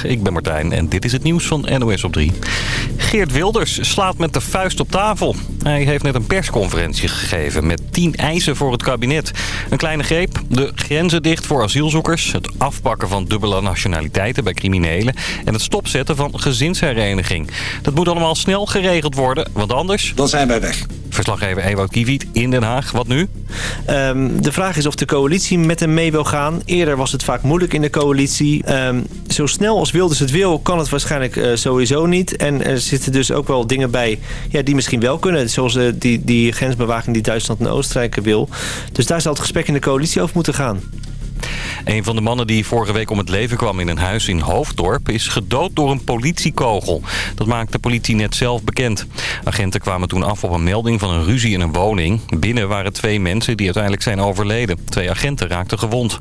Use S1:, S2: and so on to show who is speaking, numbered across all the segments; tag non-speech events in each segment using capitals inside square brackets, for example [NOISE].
S1: Goedemiddag, ik ben Martijn en dit is het nieuws van NOS op 3. Geert Wilders slaat met de vuist op tafel. Hij heeft net een persconferentie gegeven met 10 eisen voor het kabinet. Een kleine greep, de grenzen dicht voor asielzoekers... het afpakken van dubbele nationaliteiten bij criminelen... en het stopzetten van gezinshereniging. Dat moet allemaal snel geregeld worden, want anders...
S2: Dan zijn wij weg.
S1: Verslaggever Ewout Kiewiet in Den Haag. Wat nu?
S3: Um, de vraag is of de coalitie met hem mee wil gaan. Eerder was het vaak moeilijk in de coalitie. Um, zo snel als Wilders het wil, kan het waarschijnlijk uh, sowieso niet. En er zitten dus ook wel dingen bij ja, die misschien wel kunnen. Zoals uh, die, die grensbewaking die Duitsland en Oostenrijk wil. Dus daar zal het gesprek in de coalitie over moeten gaan.
S1: Een van de mannen die vorige week om het leven kwam in een huis in Hoofddorp... is gedood door een politiekogel. Dat maakt de politie net zelf bekend. Agenten kwamen toen af op een melding van een ruzie in een woning. Binnen waren twee mensen die uiteindelijk zijn overleden. Twee agenten raakten gewond.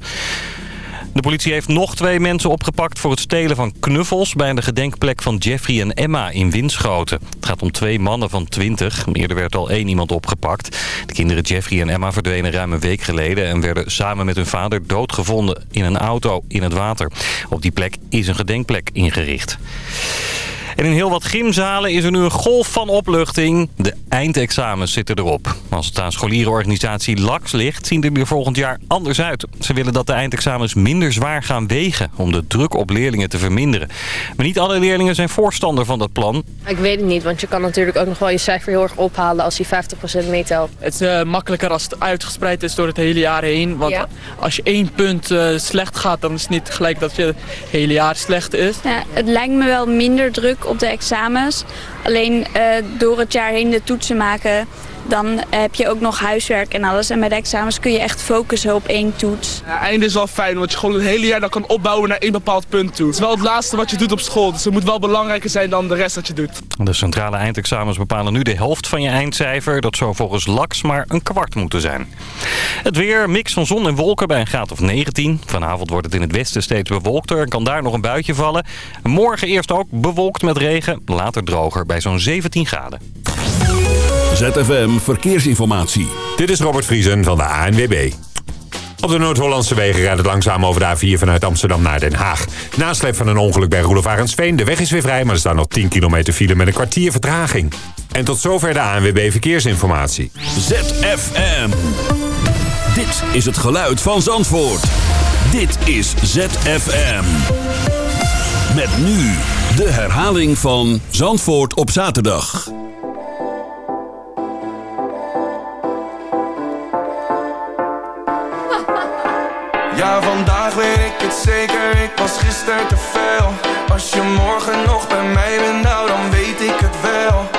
S1: De politie heeft nog twee mensen opgepakt voor het stelen van knuffels... bij de gedenkplek van Jeffrey en Emma in Winschoten. Het gaat om twee mannen van 20. Eerder werd al één iemand opgepakt. De kinderen Jeffrey en Emma verdwenen ruim een week geleden... en werden samen met hun vader doodgevonden in een auto in het water. Op die plek is een gedenkplek ingericht. En in heel wat gymzalen is er nu een golf van opluchting. De eindexamens zitten erop. Als het aan scholierenorganisatie LAX ligt, zien die er volgend jaar anders uit. Ze willen dat de eindexamens minder zwaar gaan wegen... om de druk op leerlingen te verminderen. Maar niet alle leerlingen zijn voorstander van dat plan.
S4: Ik weet het niet, want je kan natuurlijk ook nog wel je cijfer heel erg ophalen... als je 50% meetelt.
S5: Het is uh, makkelijker als het uitgespreid is door het hele jaar heen. Want ja. als je één punt uh, slecht gaat, dan is het niet gelijk dat je het hele jaar slecht is.
S6: Ja, het lijkt me wel minder druk op de examens. Alleen uh, door het jaar heen de toetsen maken dan heb je ook nog huiswerk en alles. En bij de examens kun je echt focussen op één toets.
S5: Ja, einde is wel fijn, want je gewoon het hele jaar dan kan opbouwen naar één bepaald punt toe. Het is wel het laatste wat je doet op school, dus het moet wel belangrijker zijn dan de rest dat je doet.
S1: De centrale eindexamens bepalen nu de helft van je eindcijfer. Dat zou volgens LAX maar een kwart moeten zijn. Het weer, mix van zon en wolken bij een graad of 19. Vanavond wordt het in het westen steeds bewolkter en kan daar nog een buitje vallen. Morgen eerst ook bewolkt met regen, later droger bij zo'n 17 graden.
S7: ZFM Verkeersinformatie.
S8: Dit is Robert Vriesen van de ANWB. Op de Noord-Hollandse wegen rijdt het langzaam over de A4 vanuit Amsterdam naar Den Haag. Nasleep van een ongeluk bij Roelof Arendsveen. De weg is weer vrij, maar er staan nog 10 kilometer file met een kwartier vertraging. En tot zover de ANWB Verkeersinformatie.
S7: ZFM. Dit is het geluid van Zandvoort. Dit is ZFM. Met nu de herhaling van Zandvoort op zaterdag.
S9: Ja, vandaag weet ik het zeker, ik was gisteren te veel Als je morgen nog bij mij bent, nou dan weet ik het wel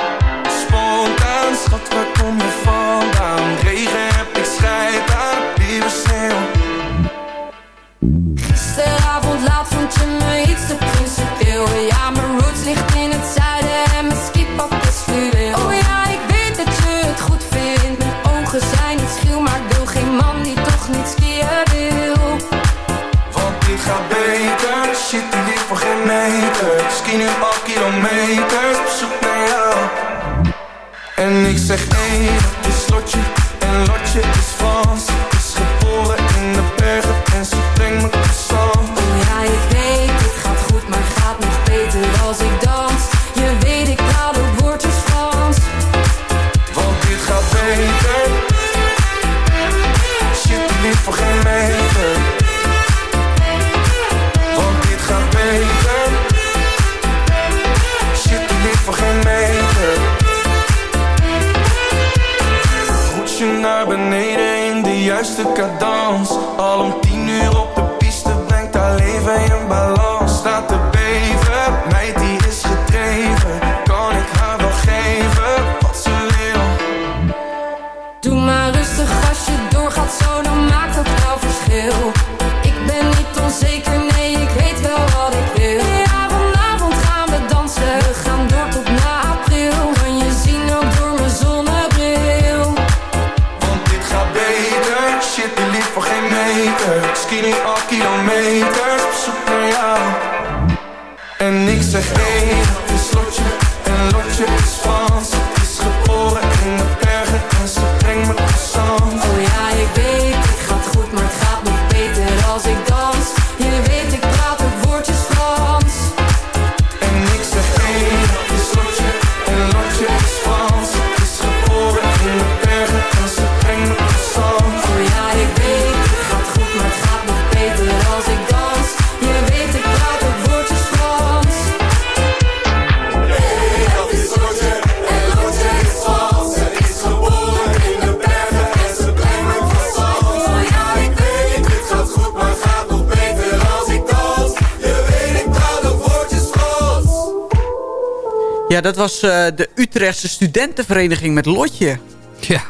S10: Ja, dat
S2: was eh, de Utrechtse studentenvereniging met Lotje.
S11: Ja,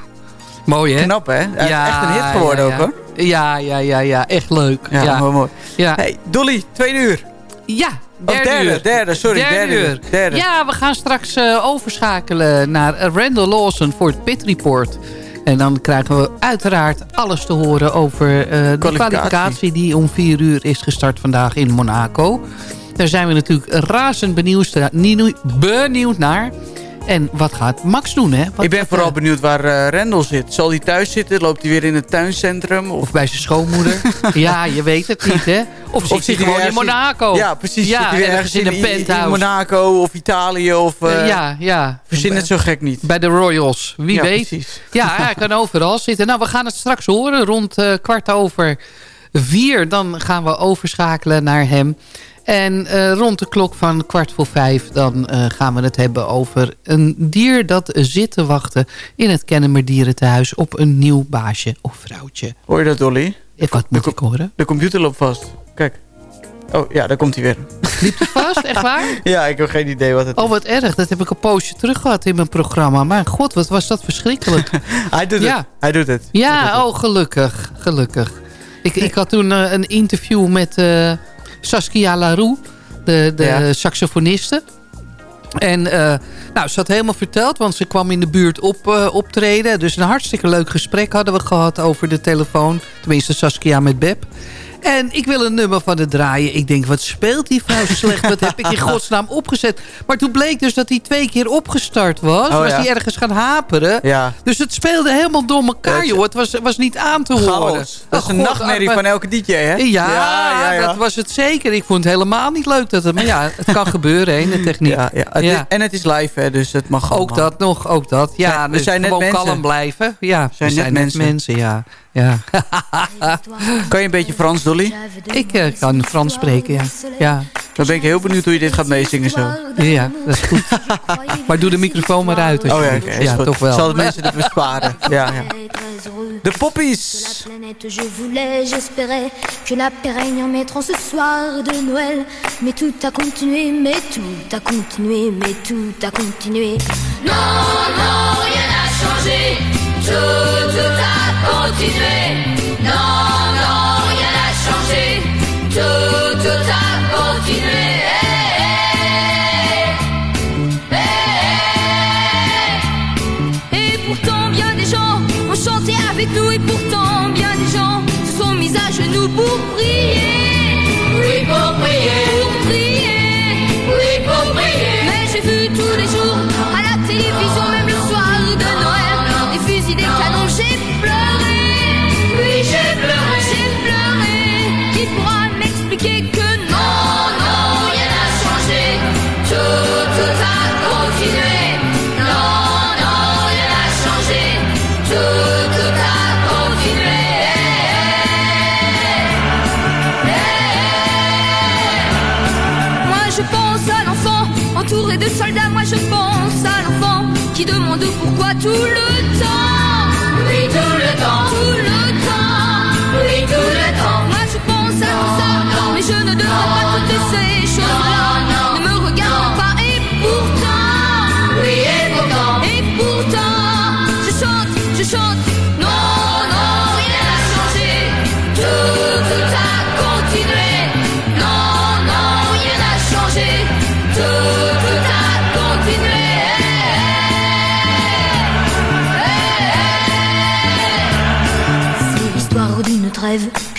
S11: mooi hè?
S2: Knap hè? Hij is echt een hit geworden
S11: ja,
S2: ook hoor.
S11: Ja, ja, ja, ja, echt leuk.
S2: Ja,
S11: Ja,
S2: mooi, mooi.
S11: ja.
S2: Hey, Dolly, tweede uur.
S11: ja
S2: Of
S11: derde,
S2: derde,
S11: uur.
S2: derde, sorry, derde uur. Derde.
S11: Ja, we gaan straks eh, overschakelen naar Randall Lawson voor het Pit Report. En dan krijgen we uiteraard alles te horen over eh, de
S2: Kwalificatie.
S11: kwalificatie die om vier uur is gestart vandaag in Monaco. Daar zijn we natuurlijk razend benieuwd, nieuw- benieuwd naar. En wat gaat Max doen, hè? Wat-
S2: Ik ben vooral
S11: eh,
S2: benieuwd waar eh Rendel zit. Zal hij thuis zitten? Loopt hij weer in het tuincentrum? Of,
S11: Of bij zijn schoonmoeder. [LAUGHS] ja, je weet het niet, hè? Of zit hij gewoon in Monaco?
S2: Ja, precies.
S11: Ja,
S2: zit hij weer
S11: ergens in een
S2: in
S11: penthouse.
S2: Monaco of Italië of... eh,
S11: ja, ja.
S2: Verzin het zo gek niet.
S11: Bij de Royals, wie
S2: Ja,
S11: weet.
S2: precies.
S11: Ja, hij kan overal zitten. Nou, we gaan het straks horen. Rond kwart over vier, dan gaan we overschakelen naar hem. En eh, rond de klok van kwart voor vijf... dan eh, gaan we het hebben over een dier dat zit te wachten... in het Kennemer Dierentehuis op een nieuw baasje of vrouwtje.
S2: Hoor je dat, Dolly?
S11: Eh, Wat moet ik horen?
S2: De computer loopt vast. Kijk. Oh, ja, daar komt hij weer.
S11: Liep hij vast? Echt waar? [LAUGHS]
S2: Ja, ik heb geen idee wat het
S11: Oh, wat erg. Dat heb ik een poosje terug gehad in mijn programma. Maar god, wat was dat verschrikkelijk.
S2: Hij doet
S11: Ja.
S2: het. Hij doet het.
S11: Ja, oh, gelukkig. Gelukkig. Ik, ik had toen eh, een interview met eh, Saskia Larue, de, de
S2: Ja.
S11: saxofoniste. En eh, nou, ze had helemaal verteld, want ze kwam in de buurt op, optreden. Dus een hartstikke leuk gesprek hadden we gehad over de telefoon. Tenminste, Saskia met Beb. En ik wil een nummer van het draaien. Ik denk, wat speelt die vrouw slecht? Wat heb ik in godsnaam opgezet? Maar toen bleek dus dat hij twee keer opgestart was.
S2: Oh,
S11: was
S2: ja.
S11: hij ergens gaan haperen.
S2: Ja.
S11: Dus het speelde helemaal door elkaar, joh. Het was, was niet aan te horen.
S2: Chaos. Dat is een
S11: God,
S2: nachtmerrie
S11: maar-
S2: van elke DJ, hè?
S11: Ja,
S2: ja, ja.
S11: dat was het zeker. Ik vond het helemaal niet leuk. Dat het, maar ja, het kan gebeuren hè, in de techniek.
S2: Ja. Het is- en het is live, hè, dus het mag
S11: Ook dat nog, ook dat. Ja,
S2: we
S11: dus
S2: zijn net
S11: gewoon
S2: mensen.
S11: kalm blijven. Ja, we
S2: zijn net mensen.
S11: mensen, ja. Ja. [LAUGHS]
S2: Kan je een beetje Frans, Dolly?
S11: Ik eh, kan Frans spreken, ja. ja.
S2: Dan ben ik heel benieuwd hoe je dit gaat meezingen zo.
S11: Ja, dat is goed. Maar doe de microfoon maar uit.
S2: Oh ja, is
S11: ja toch wel.
S2: Zal de mensen dit besparen? [LAUGHS] Ja, ja. De poppies.
S12: la planète, je voulais, j'espérais que la règne en mettront ce soir de Noël. Mais tout a continué, mais tout a continué, mais tout a continué.
S10: Non, non, rien n'a changé. Tout, tout a continué. Non, non, rien n'a changé. Tout, tout a continué.
S12: Et pourtant, bien des gens ont chanté avec nous, et pourtant, bien des gens se sont mis à genoux pour prier. Demande pourquoi tout le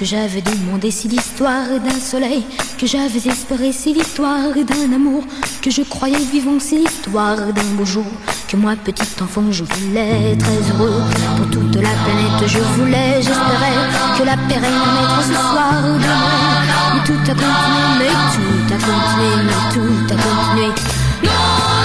S12: que j'avais demandé, c'est l'histoire d'un soleil que j'avais espéré, c'est l'histoire d'un amour que je croyais vivant, c'est l'histoire d'un beau jour que moi, petit enfant, je voulais très heureux pour toute la planète. Je voulais, j'espérais que la paix être ce soir de Noël. Mais tout a continué, mais tout a continué, mais tout a continué.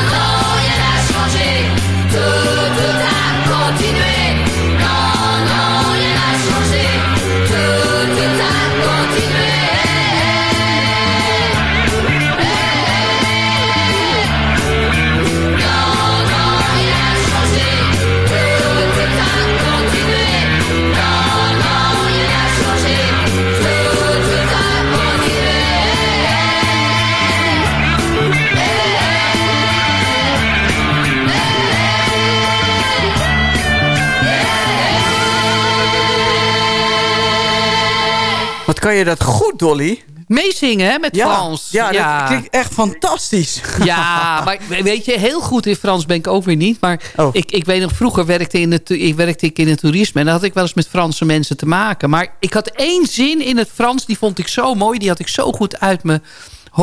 S2: Kan je dat goed, Dolly?
S11: Meezingen, hè, met
S2: Ja,
S11: Frans.
S2: ja, dat klinkt echt fantastisch.
S11: Ja, [LAUGHS] maar weet je, heel goed in Frans ben ik ook weer niet. Maar
S2: Oh.
S11: ik, ik weet nog, vroeger werkte, in het, ik werkte ik in het toerisme. En dan had ik wel eens met Franse mensen te maken. Maar ik had één zin in het Frans, die vond ik zo mooi. Die had ik zo goed uit mijn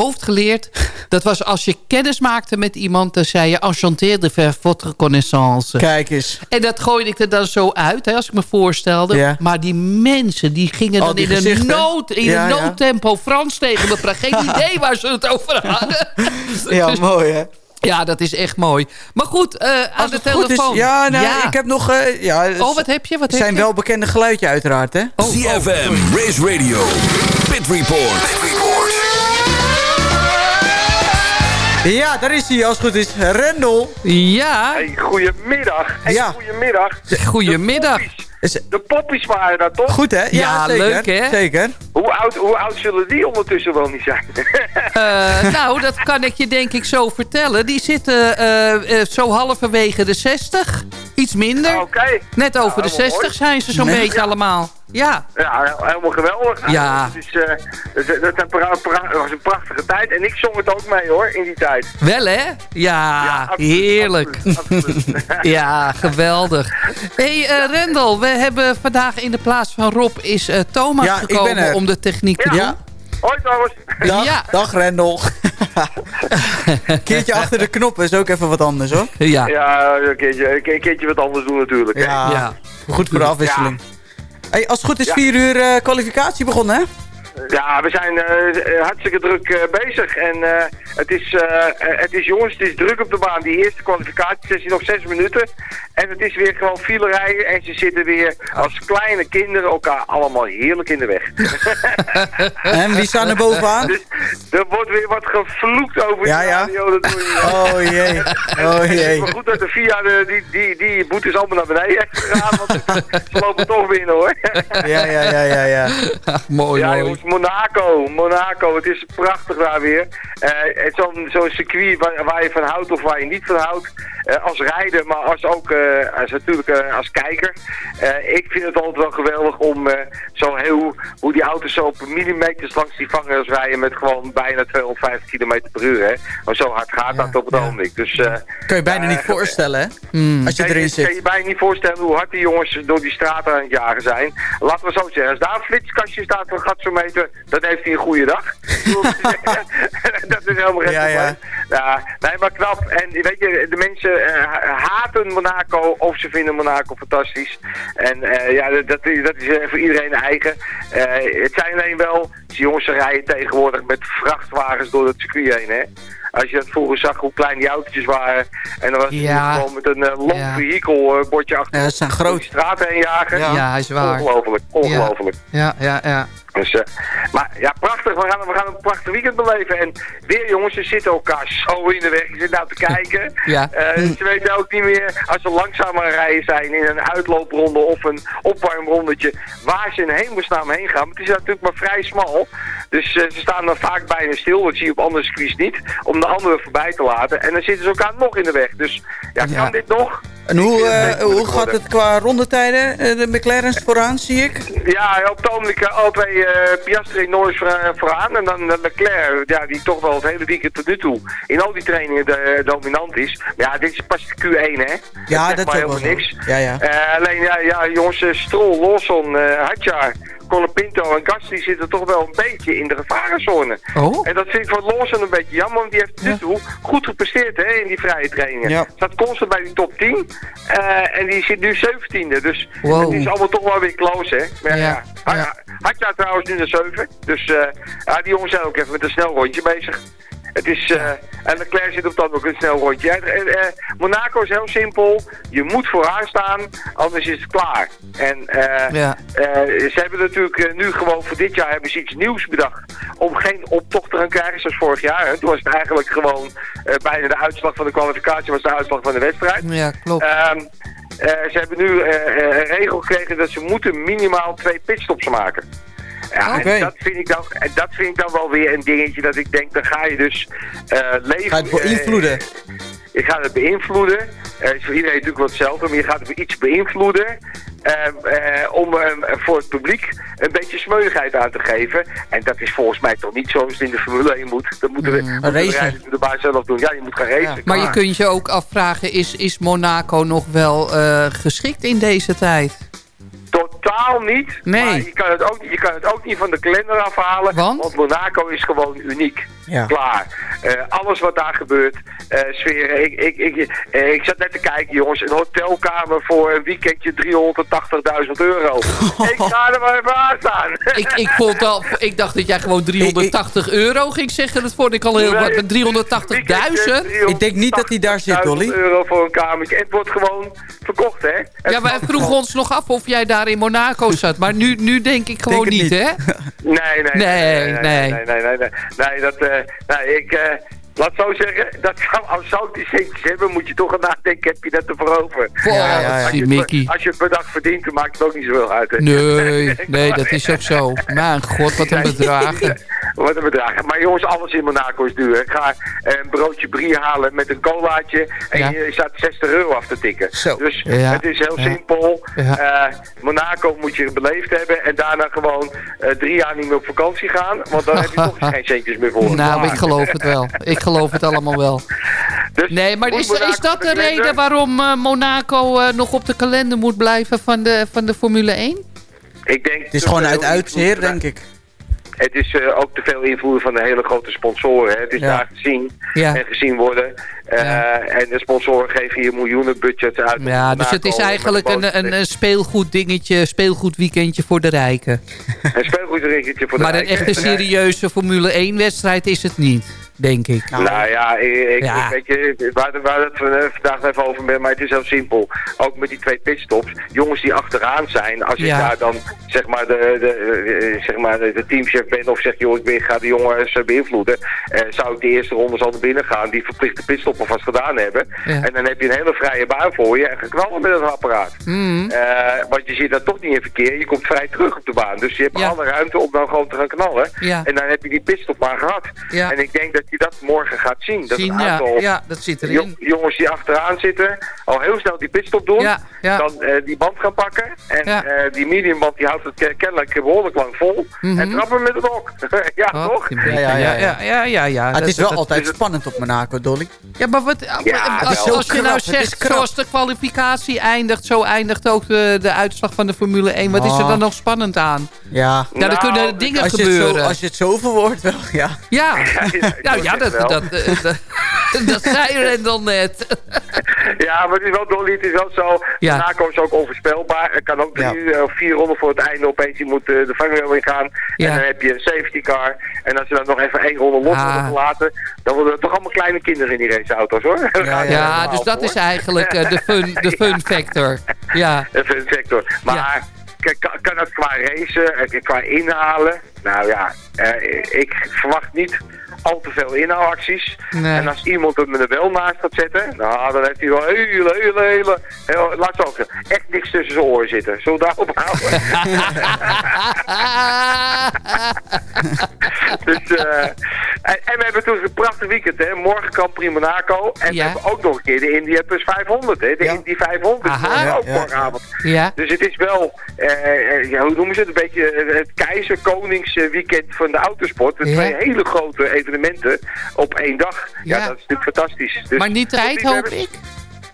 S11: hoofd geleerd. [LAUGHS] Dat was als je kennis maakte met iemand... dan zei je enchanté de faire votre connaissance.
S2: Kijk eens.
S11: En dat gooide ik er dan zo uit, hè, als ik me voorstelde.
S2: Ja.
S11: Maar die mensen, die gingen dan
S2: die
S11: in een, nood, in
S2: Ja,
S11: een
S2: ja.
S11: noodtempo Frans tegen me praten. Geen [LAUGHS] idee waar ze het over hadden.
S2: Ja,
S11: Dus-
S2: mooi hè.
S11: ja, dat is echt mooi. Maar goed, eh, aan de
S2: is,
S11: telefoon.
S2: ja, nou, ik heb nog... eh, ja,
S11: Oh, wat heb je? Wat heb
S2: zijn
S11: je?
S2: wel bekende geluidje uiteraard, hè?
S11: Oh,
S7: CFM, Race Radio, Pit Report.
S2: Ja, daar is hij als het goed is. Rendel.
S11: Ja.
S13: Hey, goedemiddag. Hey,
S2: Ja.
S13: goedemiddag.
S11: Goedemiddag.
S13: De poppies waren daar toch?
S2: Goed, hè? Ja,
S11: Ja,
S2: zeker.
S11: leuk, hè?
S2: Zeker.
S13: Hoe oud, hoe oud zullen die ondertussen wel niet zijn? [LAUGHS]
S11: Eh, nou, dat kan ik je denk ik zo vertellen. Die zitten eh, eh, zo halverwege de 60. Iets minder.
S13: Oké.
S11: Net over de
S13: helemaal
S11: 60
S13: mooi.
S11: zijn ze zo'n
S2: Nee.
S11: beetje allemaal. Ja.
S13: Ja, helemaal geweldig.
S11: Ja.
S13: Het, is, eh, het, was een prachtige tijd. En ik zong het ook mee hoor, in die tijd.
S11: Wel hè? Ja,
S13: absoluut,
S11: heerlijk.
S13: absoluut, absoluut. [LAUGHS]
S11: Ja, geweldig. hey, eh, Rendel, we hebben vandaag in de plaats van Rob is eh, Thomas
S2: Ja, ik ben
S11: gekomen om de techniek te
S13: Ja.
S11: doen.
S13: Hoi Thomas.
S2: Dag,
S11: Ja.
S2: dag Rendel. [LAUGHS] Keertje achter de knoppen is ook even wat anders, hoor.
S11: Ja.
S13: Ja, een keertje, een keertje wat anders doen natuurlijk.
S2: Ja. goed voor de afwisseling. Hey, als het goed is, vier uur eh, kwalificatie begonnen, hè?
S13: Ja, we zijn eh, hartstikke druk eh, bezig. En eh, het, is, het is jongens, het is druk op de baan. Die eerste kwalificatiesessie nog zes minuten. En het is weer gewoon file rijden. En ze zitten weer als kleine kinderen elkaar allemaal heerlijk in de weg. [LAUGHS]
S2: En wie staan er bovenaan?
S13: dus er wordt weer wat gevloekt over
S2: Ja,
S13: die
S2: ja.
S13: radio. Dat doe je niet.
S2: Oh jee, [LAUGHS] oh jee.
S13: Maar goed dat de VIA de, die, die, die boetes allemaal naar beneden heeft gegaan. Want ze lopen toch binnen hoor.
S2: Ja, ja, ja, ja, ja.
S11: mooi,
S13: Ja
S11: mooi.
S13: Monaco, Monaco, het is prachtig daar weer. Zo'n zo'n circuit waar, waar je van houdt of waar je niet van houdt. Eh, als rijder, maar als ook eh, als, natuurlijk eh, als kijker. Eh, ik vind het altijd wel geweldig om eh, zo heel, hoe die auto's zo op millimeters langs die vangers rijden met gewoon bijna 250 km per uur. Hè. Maar zo hard gaat dat op het ogenblik. Dus, eh,
S2: Kan je bijna niet voorstellen, hè?
S11: Hmm.
S2: Als je
S13: Kan
S2: erin
S13: Kan je
S2: zit.
S13: bijna niet voorstellen hoe hard die jongens door die straten aan het jagen zijn. Laten we zo zeggen, als daar een flitskastje staat van gatsometer, dan heeft hij een goede dag. [LAUGHS] [LAUGHS] dat is helemaal geen
S2: Ja, ja.
S13: probleem. Ja, nee, maar knap. En weet je, de mensen haten Monaco of ze vinden Monaco fantastisch. En eh, ja, dat, dat is- dat is eh, voor iedereen eigen. Eh, het zijn alleen wel, die jongens rijden tegenwoordig met vrachtwagens door het circuit heen, hè. Als je dat vroeger zag, hoe klein die autootjes waren. En dan was het
S11: Ja.
S13: gewoon met een eh, long
S11: Ja.
S13: vehicle eh, bordje achter
S2: Ja, ze zijn groot.
S13: die straten heen jagen.
S11: Ja, hij is waar.
S13: Ongelooflijk, ongelooflijk.
S11: Ja, ja, ja.
S13: Dus, eh, maar ja, prachtig. We gaan, we gaan een prachtig weekend beleven. En weer jongens, ze zitten elkaar zo in de weg. Je zit nou te kijken. [LAUGHS]
S11: Ja.
S13: Eh, ze weten ook niet meer, als ze langzaam aan het rijden zijn in een uitloopronde of een opwarmrondetje, waar ze in hemelsnaam heen gaan. Maar het is natuurlijk maar vrij smal. Dus eh, ze staan dan vaak bijna stil, dat zie je op andere circuits niet, om de anderen voorbij te laten. En dan zitten ze elkaar nog in de weg. Dus ja,
S2: Ja.
S13: kan dit nog?
S2: En hoe, eh,
S13: best
S2: hoe gaat het qua rondetijden? Eh, de McLaren's vooraan, zie ik.
S13: Ja, op het ogenblik eh, alle twee eh Piastri en Norris voor- eh, vooraan. En dan eh, Leclerc, ja, die toch wel het hele weekend tot nu toe in al die trainingen de, eh, dominant is. Maar ja, dit is pas de Q1, hè?
S2: Ja, dat
S13: maar
S2: is
S13: helemaal niks.
S2: Ja, ja.
S13: Eh, alleen, ja, ja jongens, eh, Stroll, Lawson, eh Hadjar, Colapinto en Gasly zitten toch wel een beetje in de gevarenzone.
S11: Oh?
S13: En dat vind ik voor Lawson een beetje jammer, want die heeft tot nu toe goed gepresteerd hè, in die vrije trainingen.
S2: Ja.
S13: Staat constant bij die top 10 eh, en die zit nu 17e. Dus
S11: Wow.
S13: het is allemaal toch wel weer close, hè? Maar ja,
S11: Ja,
S13: ja.
S11: ja.
S13: Had trouwens nu naar 7. Dus ja, die jongens zijn ook even met een snel rondje bezig. Het is, eh, en Leclerc zit op dat ook een snel rondje. Eh, Monaco is heel simpel. Je moet vooraan staan, anders is het klaar. En eh,
S11: Ja.
S13: ze hebben natuurlijk nu gewoon voor dit jaar hebben ze iets nieuws bedacht. Om geen optocht te gaan krijgen zoals vorig jaar. Hè. Toen was het eigenlijk gewoon bijna de uitslag van de kwalificatie was de uitslag van de wedstrijd.
S11: Ja, klopt.
S13: Ehm, eh, ze hebben nu een regel gekregen dat ze moeten minimaal twee pitstops maken. Ja, en dat vind, ik dan, en dat vind ik dan wel weer een dingetje dat ik denk, dan ga je dus eh leven...
S2: Ga je het beïnvloeden?
S13: eh, je gaat het beïnvloeden. Eh, is voor iedereen natuurlijk wat hetzelfde, maar je gaat het iets beïnvloeden. eh, eh, om eh, voor het publiek een beetje smeuigheid aan te geven. En dat is volgens mij toch niet zoals het in de Formule 1 moet. Dat moeten we
S11: Mm.
S13: moeten de baas zelf doen. Ja, je moet gaan racen.
S11: Maar je kunt je ook afvragen, is, is Monaco nog wel eh, geschikt in deze tijd?
S13: Totaal niet.
S11: Nee.
S13: Maar je kan, het ook, je kan het ook niet van de kalender afhalen.
S11: Want?
S13: Monaco is gewoon uniek.
S2: Ja.
S13: Klaar. Eh, alles wat daar gebeurt. eh sferen. Ik, ik, ik, eh, ik zat net te kijken, jongens. Een hotelkamer voor een weekendje 380.000 euro. [LAUGHS] ik ga er maar even aan staan.
S11: Ik, ik, vond al, ik dacht dat jij gewoon 380 euro ging zeggen. Dat vond ik al heel wat. Met 380.000?
S2: Ik denk niet dat hij daar zit, Dolly.
S13: euro voor een kamertje. En het wordt gewoon verkocht, hè? Het
S11: Ja, wij vroegen ons nog af of jij daar in Monaco zat. Maar nu, nu denk ik gewoon niet, hè? [LAUGHS]
S13: Nee, nee,
S11: Nee,
S13: nee,
S11: nee.
S13: nee, nee, nee, nee, nee, dat, eh, nee, ik, eh, laat zo zeggen, dat zou, als zou die centjes hebben, moet je toch gaan nadenken, heb je dat ervoor over?
S2: Ja, ja, ja.
S13: Als, je het per,
S11: Mickey.
S13: als je het per dag verdient, dan maakt het ook niet zoveel uit. hè.
S11: Nee, nee, dat is ook zo. [LAUGHS] Mijn god, wat een bedragen. [LAUGHS]
S13: Wat een bedrag. Maar jongens, alles in Monaco is duur. Ik ga eh, een broodje brie halen met een colaatje en je staat 60 euro af te tikken.
S2: Zo.
S13: Dus het is heel simpel. Eh, Monaco moet je beleefd hebben en daarna gewoon eh, drie jaar niet meer op vakantie gaan. Want dan [LAUGHS] heb je toch geen centjes meer voor.
S11: Nou, ik geloof het wel. Ik geloof het allemaal wel. [LAUGHS]
S13: Dus
S11: Nee, maar is, is dat de reden waarom eh, Monaco eh, nog op de kalender moet blijven van de, van de Formule 1?
S13: Ik denk
S2: Het is gewoon uit uitzeer, denk ik.
S13: Het is eh, ook te veel invloed van de hele grote sponsoren. Hè. Het is
S2: Ja.
S13: daar gezien
S11: Ja.
S13: en gezien worden. Eh,
S11: Ja.
S13: En de sponsoren geven hier miljoenen budgets uit.
S11: Ja, dus het is eigenlijk een, een, een speelgoed dingetje, speelgoed weekendje voor de rijken.
S13: Een speelgoedringetje voor de
S11: Maar een
S13: rijken.
S11: echte serieuze Formule 1 wedstrijd is het niet, denk ik.
S13: Nou ja, ik, ik, weet je, waar, waar het eh, vandaag even over ben, maar het is heel simpel. Ook met die twee pitstops, jongens die achteraan zijn, als
S11: Ja.
S13: daar dan zeg maar de, de, eh, zeg maar de, teamchef ben of zeg, joh, ik ben, ga de jongens eh, beïnvloeden, eh, zou ik de eerste ronde al naar binnen gaan, die verplichte pitstop alvast gedaan hebben.
S11: Ja.
S13: En dan heb je een hele vrije baan voor je en geknallen met het apparaat.
S11: Mm.
S13: Want je zit dan toch niet in verkeer, je komt vrij terug op de baan. Dus je hebt alle ruimte om dan gewoon te gaan knallen. En dan heb je die pitstop maar gehad. En ik denk dat je dat morgen gaat zien. Dat
S11: Zien,
S13: een
S11: ja,
S13: aantal
S11: ja, dat zit erin.
S13: jongens die achteraan zitten al heel snel die pitstop doen.
S11: Ja, ja.
S13: Dan eh, die band gaan pakken. En
S11: Ja.
S13: eh, die mediumband die houdt het ke- kennelijk behoorlijk lang vol.
S11: Mhm.
S13: En trappen met het ok. [LAUGHS] ja,
S11: Oh,
S13: toch?
S2: Ja, ja, ja,
S11: ja, ja, ja, ja.
S2: Maar het
S11: Dat-
S2: is wel
S11: dat-
S2: altijd spannend op Monaco, Dolly.
S11: Ja, maar wat,
S13: Ja,
S11: als, je nou zegt, zoals de kwalificatie eindigt, zo eindigt ook de, de uitslag van de Formule 1. Wat is er
S2: Ah.
S11: dan nog spannend aan?
S2: Ja.
S11: Ja, er
S13: Nou,
S11: kunnen dingen
S2: Als je, het
S11: gebeuren.
S2: zo, als je het zo verwoordt, wel, ja.
S11: Ja, [LAUGHS] nou ja, dat, dat, dat, dat, dat zei Rendel net. [LAUGHS]
S13: Ja, maar het is wel Dolly, het is wel zo.
S11: Ja.
S13: Monaco is ook onvoorspelbaar. Er kan ook drie eh, of vier ronden voor het einde opeens je moet eh, de vangrail in gaan.
S11: Ja.
S13: En dan heb je een safety car. En als ze dan nog even één ronde los
S11: Ah.
S13: gelaten, dan worden er toch allemaal kleine kinderen in die raceauto's hoor. [LAUGHS]
S2: Ja,
S11: Ja, dus dat is eigenlijk eh, de fun, [LAUGHS] de fun factor. Ja,
S13: Even een sector. Maar kijk, kan, kan het qua racen, eh, qua inhalen? Nou ja, ik verwacht niet al te veel inhaalacties.
S11: Nee.
S13: En als iemand hem er wel naast gaat zetten, nou, dan heeft hij wel hele, hele, hele, heel, laat zo zeggen, echt niks tussen zijn oren zitten. We daarop houden? [LAUGHS] dus, eh, en, en we hebben natuurlijk een prachtig weekend, hè. Morgen Prix Monaco. En
S11: Ja.
S13: we hebben ook nog een keer de India Plus 500, hè. De
S2: Ja.
S13: Indy 500
S11: Aha.
S13: ook
S2: ja,
S13: morgenavond. Dus het is wel, eh, eh, ja, hoe noemen ze het, een beetje het keizer-konings-weekend van de autosport. De twee hele grote evenementen op één dag. Ja,
S11: Ja.
S13: dat is natuurlijk fantastisch. Dus
S11: Maar niet tijd, hoop ik?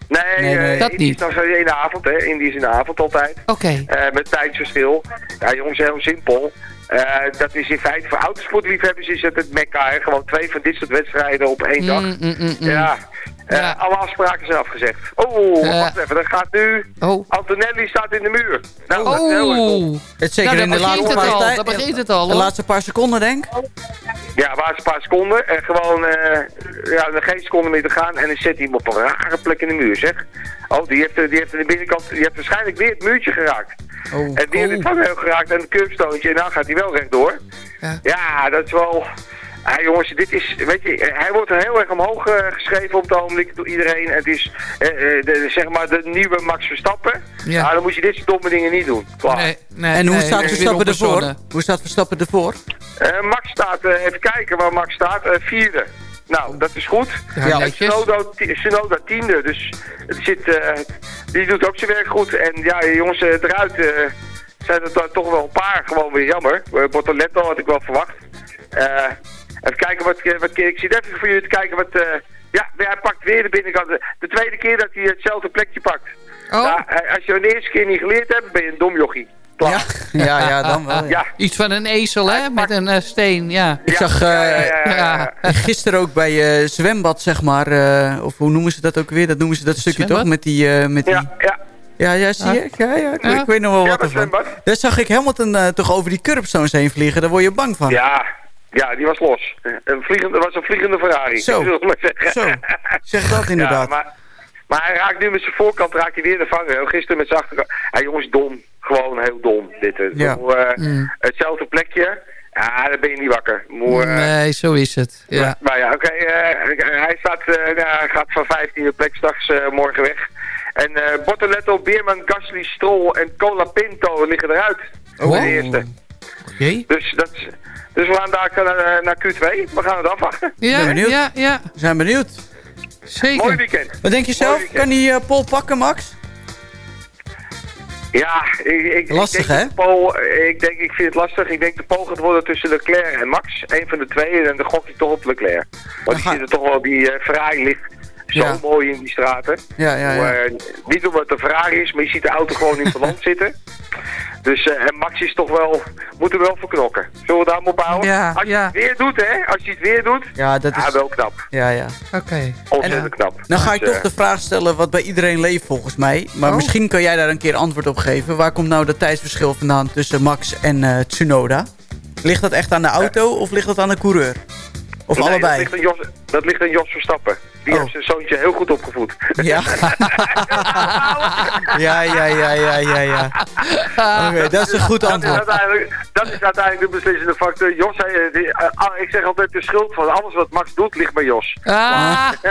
S13: Nee,
S2: Nee, nee.
S13: eh,
S11: Dat
S13: is
S11: niet.
S13: dan zo in de avond, hè. Indy is in de avond altijd.
S11: Oké.
S13: Eh, met tijdsverschil. Ja, jongens, heel simpel. Eh, dat is in feite voor autosportliefhebbers is het het mekka. hè. Gewoon twee van dit soort wedstrijden op één dag.
S11: Mm, mm, mm, mm.
S13: Ja. Eh,
S11: Ja.
S13: Alle afspraken zijn afgezegd. Oh,
S11: Ja.
S13: wacht even. Dat gaat nu...
S11: Oh.
S13: Antonelli staat in de muur. Nou, dat goed.
S11: Oh.
S2: Het zeker
S11: Nou,
S2: in
S11: dan
S2: de
S11: begint
S2: laatste
S11: het
S2: paar
S11: Dan begint het al,
S2: De laatste paar seconden, denk ik.
S13: Ja, waar een paar seconden. En gewoon, eh ja, er geen seconde meer te gaan. En dan zet hij hem op een rare plek in de muur, zeg. Oh, die heeft, eh, die heeft aan de binnenkant, die heeft waarschijnlijk weer het muurtje geraakt.
S2: Oh.
S13: En weer het vangrail geraakt en een curbstoontje. En dan gaat hij wel rechtdoor.
S11: Ja.
S13: Ja, dat is wel... Ah, jongens, dit is, weet je, eh, hij wordt er heel erg omhoog eh, geschreven op het ogenblik door iedereen. En het is, eh, eh, de, zeg maar, de nieuwe Max Verstappen.
S11: Ja.
S13: Nou, dan moet je dit soort domme dingen niet doen. Klaar.
S11: Nee, nee,
S2: En hoe
S11: nee,
S2: staat Verstappen ervoor? Hoe staat Verstappen ervoor?
S13: Eh, Max staat, eh, even kijken waar Max staat, eh, vierde. Nou, dat is goed.
S11: Ja,
S13: En Tsunoda tiende, dus het zit, eh, die doet ook zijn werk goed. En ja, jongens eruit eh, zijn er to- toch wel een paar gewoon weer jammer. Uh, Bortoletto had ik wel verwacht. Eh, even kijken wat, eh, wat ik zie even voor jullie te kijken wat... eh, ja, hij pakt weer de binnenkant. De, de tweede keer dat hij hetzelfde plekje pakt.
S11: Oh.
S13: Ja, als je de eerste keer niet geleerd hebt, ben je een dom jochie. Klaar. [LAUGHS]
S2: Ja, ja, dan wel. Ja.
S13: Ja.
S11: Iets van een ezel, hè? Met een eh, steen, ja.
S2: Ik zag eh,
S13: ja, ja, ja, ja.
S2: gisteren ook bij eh, zwembad, zeg maar, eh, of hoe noemen ze dat ook weer? Dat noemen ze dat stukje
S11: zwembad?
S2: toch? Met die, eh, met die...
S13: Ja, ja.
S2: Ja, ja, zie je? Ja, ja, ik,
S11: Ja.
S2: ik weet nog wel
S13: Ja,
S2: wat ervan.
S13: zwembad.
S2: Daar zag ik Hamilton eh, toch over die curbstones heen vliegen. Daar word je bang van.
S13: Ja, ja, die was los. Een vliegende, was een vliegende Ferrari.
S2: Zo. Zo, zeg dat [LAUGHS] inderdaad.
S13: Ja, maar, maar hij raakt nu met zijn voorkant raakt hij weer de vangen. Gisteren met zijn achterkant. Hij jongens, dom. Gewoon heel dom. Dit.
S2: Ja.
S13: Moe, eh,
S11: Mm.
S13: Hetzelfde plekje. Ja, dan ben je niet wakker. Moe, eh,
S11: Nee, zo is het. Ja.
S13: Maar ja, oké. eh, hij staat, hij gaat van 15e plek straks morgen weg. En eh Bortoletto, Beerman, Gasly, Stroll en Cola Pinto liggen eruit.
S2: Oh.
S13: De eerste.
S11: Oké.
S13: Dus, dat, is- dus we gaan daar naar, naar Q2. We gaan het afwachten.
S2: ben
S11: Ja,
S2: benieuwd.
S11: ja, ja.
S2: We zijn benieuwd.
S13: Mooi
S11: Zeker.
S13: weekend.
S2: Wat denk je
S13: Mooi
S2: zelf? Kan die eh, Pol pakken, Max?
S13: Ja, ik, ik,
S2: Lastig,
S13: ik denk
S2: hè?
S13: Paul, ik denk, ik vind het lastig. Ik denk de Paul gaat worden tussen Leclerc en Max. Eén van de twee. En dan gok ik toch op Leclerc. Want die
S2: ga-
S13: zit er toch wel, die eh, Ferrari ligt zo
S2: Ja.
S13: mooi in die straten.
S2: Ja, ja, ja.
S13: Maar, eh, niet omdat het een Ferrari is, maar je ziet de auto gewoon in [LAUGHS] verband zitten. Dus eh, en Max is toch wel, moet er wel voor knokken. Zullen we daar maar op houden?
S11: Ja,
S13: Als je
S11: ja.
S13: het weer doet, hè? Als je het weer doet,
S2: Ja, dat
S13: ja,
S2: is...
S13: wel knap.
S2: Ja, ja.
S11: Oké.
S13: Ontzettend knap.
S2: Dan ga ik
S13: Dus,
S2: toch
S13: eh,
S2: de vraag stellen wat bij iedereen leeft volgens mij. Maar
S11: Oh.
S2: misschien kan jij daar een keer antwoord op geven. Waar komt nou dat tijdsverschil vandaan tussen Max en eh, Tsunoda? Ligt dat echt aan de auto of ligt dat aan de coureur? Of
S13: nee,
S2: allebei?
S13: Dat ligt, aan Jos, dat ligt aan Jos Verstappen. Die
S2: Oh.
S13: heeft zijn zoontje heel goed opgevoed.
S2: Ja. [LAUGHS] ja, ja, ja, ja, ja, ja. Oké, dat is een goed
S13: Dat is,
S2: antwoord.
S13: uiteindelijk, dat is uiteindelijk de beslissende factor. Jos, zei, eh, die, eh, ah, ik zeg altijd de schuld van alles wat Max doet ligt bij Jos.
S11: Ah. [LAUGHS]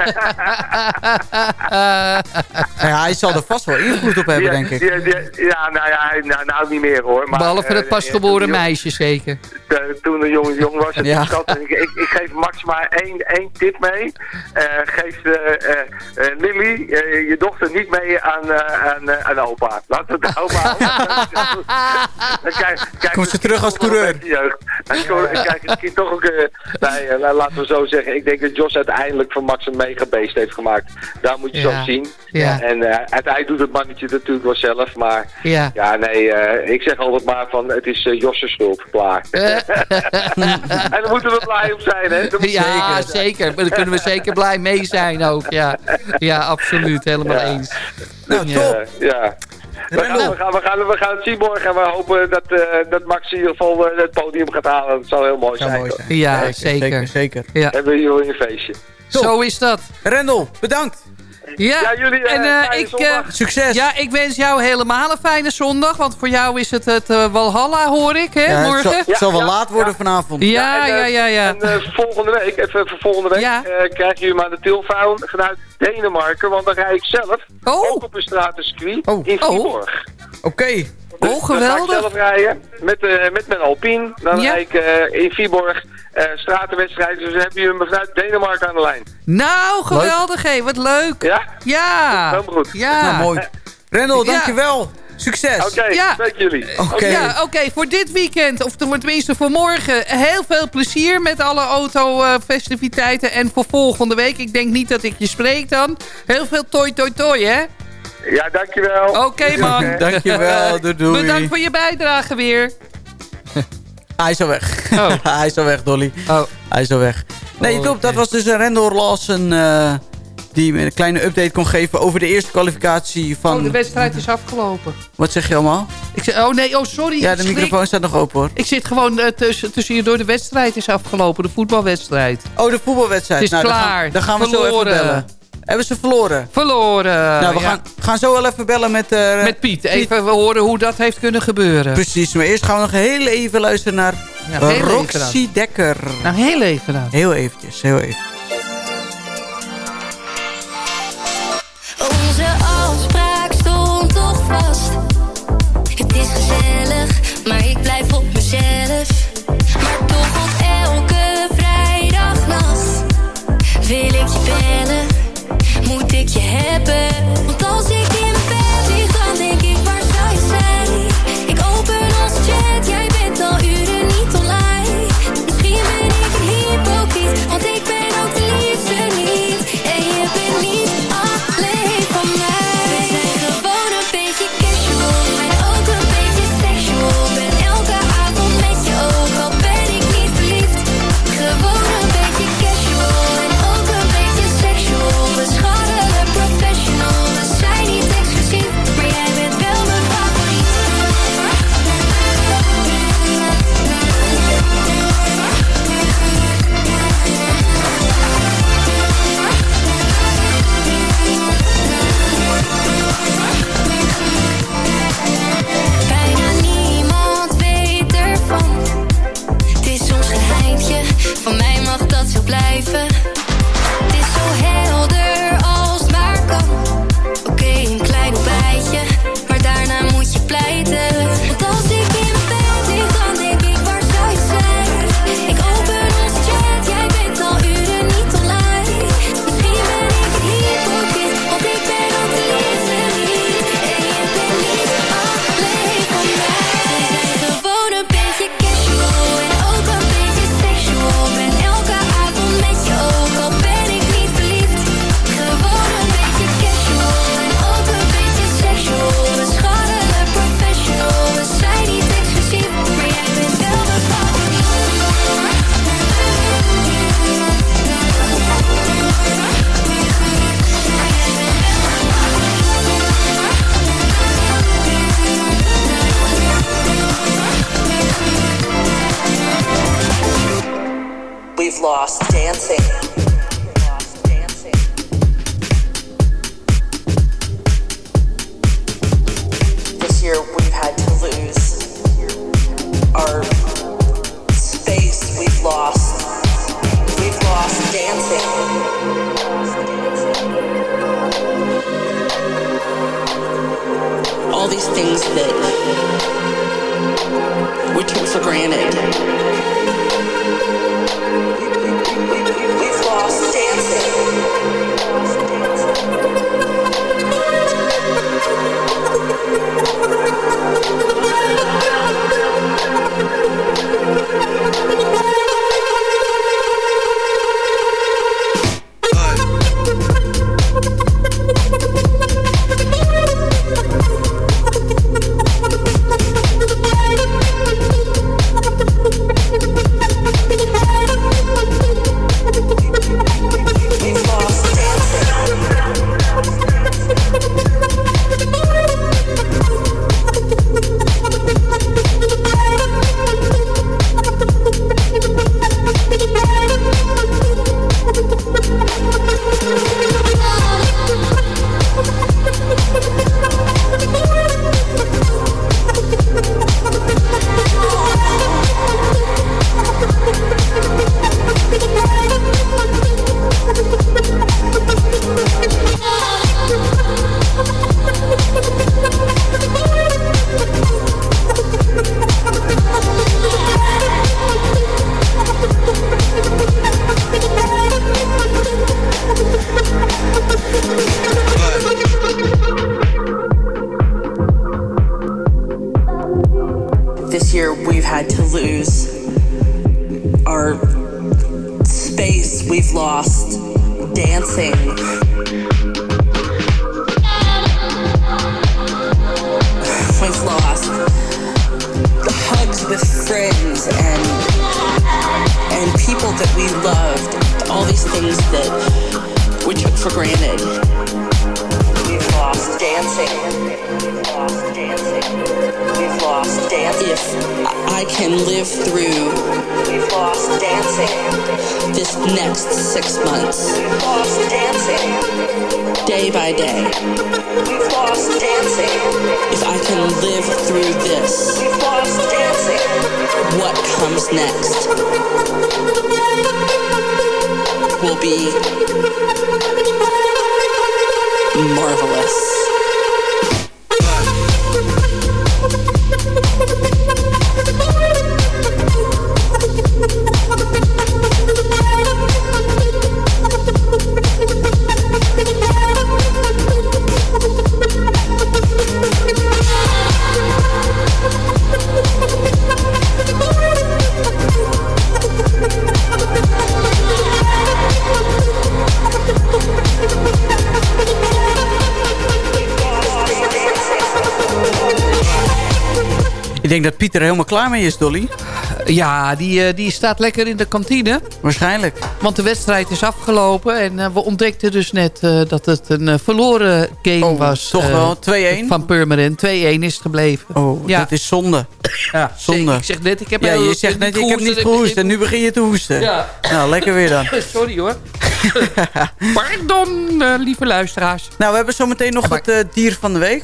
S2: Ja, hij zal er vast wel invloed op hebben, denk ik.
S13: Die- die- ja, nou ja, hij- nou, nou niet meer hoor. Maar,
S11: Behalve
S13: eh,
S11: het pasgeboren meisje, zeker.
S13: eh, Toen een jong, jong was, het
S2: Ja.
S13: schat, en ik, ik, ik geef Max maar één, één tip mee. Eh, geef eh, eh, eh, Lily, eh, je dochter, niet mee aan, eh, aan, eh, aan opa. Laat het de opa. [LAUGHS] Dan
S2: Komt ze terug als coureur.
S13: Dan krijg je misschien toch ook... eh, nee, la- laten we zo zeggen. Ik denk dat Jos uiteindelijk van Max een megabeest heeft gemaakt. Daar moet je
S11: Ja.
S13: zo zien.
S11: Ja.
S13: En eh, uiteindelijk doet het mannetje het natuurlijk wel zelf. Maar
S11: Ja.
S13: ja, nee, eh, ik zeg altijd maar van het is uh, Jos' schuld. Klaar. [LAUGHS] en daar moeten we blij op zijn, hè?
S11: Ja,
S13: zeker.
S11: daar kunnen we zeker blij mee zijn ook. Ja, ja absoluut. Helemaal
S13: Ja.
S11: eens.
S2: Nou,
S13: Ja,
S2: top.
S13: ja. We gaan, we, gaan, we, gaan, we gaan het zien morgen en we hopen dat, eh, dat Max in ieder geval eh, het podium gaat halen. Dat zou heel mooi
S2: Zou
S13: zijn.
S2: mooi
S13: toch?
S2: zijn.
S11: Ja, zeker.
S2: Zeker, zeker.
S11: Ja.
S13: Hebben we hier een feestje.
S11: Zo is dat.
S2: Rendel, bedankt.
S11: Ja,
S13: Ja, jullie,
S11: en eh,
S13: fijne
S11: ik,
S13: zondag.
S11: eh,
S2: Succes.
S11: ja, ik wens jou helemaal een fijne zondag. Want voor jou is het het eh, Walhalla, hoor ik, hè,
S2: Ja, het
S11: morgen?
S2: zal, het zal wel
S13: Ja,
S2: laat worden
S13: ja.
S2: vanavond.
S11: Ja,
S13: en,
S11: ja, ja, ja.
S13: En eh, volgende week, even voor volgende week,
S11: Ja.
S13: krijgen jullie maar de Tilvouw vanuit Denemarken. Want dan rij ik zelf
S11: Oh.
S13: ook op een stratencircuit
S2: Oh.
S13: in
S11: Oh.
S2: Oké.
S13: Dus
S11: Oh,
S13: Dan ga ik
S11: geweldig.
S13: zelf rijden met, eh, met mijn Alpine. Dan
S11: Ja.
S13: rijd ik eh, in Viborg eh stratenwedstrijden. Dus dan heb je me vanuit Denemarken aan de lijn.
S11: Nou, geweldig, hé. Wat leuk.
S13: Ja?
S11: Ja.
S13: Helemaal goed.
S11: Ja.
S2: Nou, mooi. Rendel,
S11: Ja.
S2: dankjewel. Succes.
S13: Oké,
S11: Ja.
S13: spreek jullie.
S2: Oké.
S11: Ja, oké, voor dit weekend, of tenminste voor morgen, heel veel plezier met alle auto-festiviteiten. en voor volgende week, ik denk niet dat ik je spreek dan. Heel veel toi toi toi, hè?
S13: Ja, dankjewel.
S11: Oké, [LAUGHS] man.
S2: Dankjewel, [LAUGHS] doei doei.
S11: Bedankt voor je bijdrage weer. [LAUGHS]
S2: Hij is al weg.
S11: Oh.
S2: Hij is al weg, Dolly.
S11: Oh.
S2: Hij is al weg. Nee,
S11: Oh,
S2: top. Dat
S11: oké.
S2: was dus een Rendel Lawson... eh, die me een kleine update kon geven over de eerste kwalificatie van...
S11: Oh, de wedstrijd is afgelopen.
S2: Wat zeg je allemaal?
S11: Ik zeg, oh nee, oh sorry.
S2: Ja, de
S11: Schrik.
S2: microfoon staat nog open hoor.
S11: Ik zit gewoon eh, tussen, tussen je door de wedstrijd is afgelopen, de voetbalwedstrijd.
S2: Oh, de voetbalwedstrijd.
S11: Het is
S2: nou, dan
S11: klaar.
S2: gaan- Dan gaan we zo even bellen. Hebben ze verloren?
S11: Verloren.
S2: nou, we
S11: ja.
S2: gaan, gaan zo wel even bellen met... eh,
S11: Met Piet. Even horen hoe dat heeft kunnen gebeuren.
S2: Precies, maar eerst gaan we nog heel even luisteren naar
S11: Ja, heel even
S2: Roxy Dekker.
S11: Nou, heel even dan.
S2: Heel eventjes, heel even.
S12: Onze afspraak stond toch vast. Het is gezellig, maar ik blijf op mezelf. Maar toch op elke vrijdagnacht wil ik je bellen. Moet ik je hebben?
S14: We've lost dancing. Day by day, we've lost dancing. If I can live through this, we've lost dancing. What comes next will be marvelous.
S2: Ik denk dat Pieter er helemaal klaar mee is, Dolly.
S11: Ja, die, eh, die staat lekker in de kantine.
S2: Waarschijnlijk.
S11: Want de wedstrijd is afgelopen. En eh, we ontdekten dus net eh, dat het een verloren game
S2: Oh,
S11: was.
S2: toch wel? 2-1?
S11: Van Purmerend. 2-1 is gebleven.
S2: Oh,
S11: Ja.
S2: dat is zonde.
S11: Ja,
S2: Zonde.
S11: Ik zeg net, ik heb
S2: Ja, je zegt net, ik heb niet gehoest en nu begin je te hoesten.
S11: Ja.
S2: Nou, lekker weer dan. [LAUGHS]
S11: Sorry hoor. [LAUGHS] Pardon, lieve luisteraars.
S2: Nou, we hebben zometeen nog het dier van de week.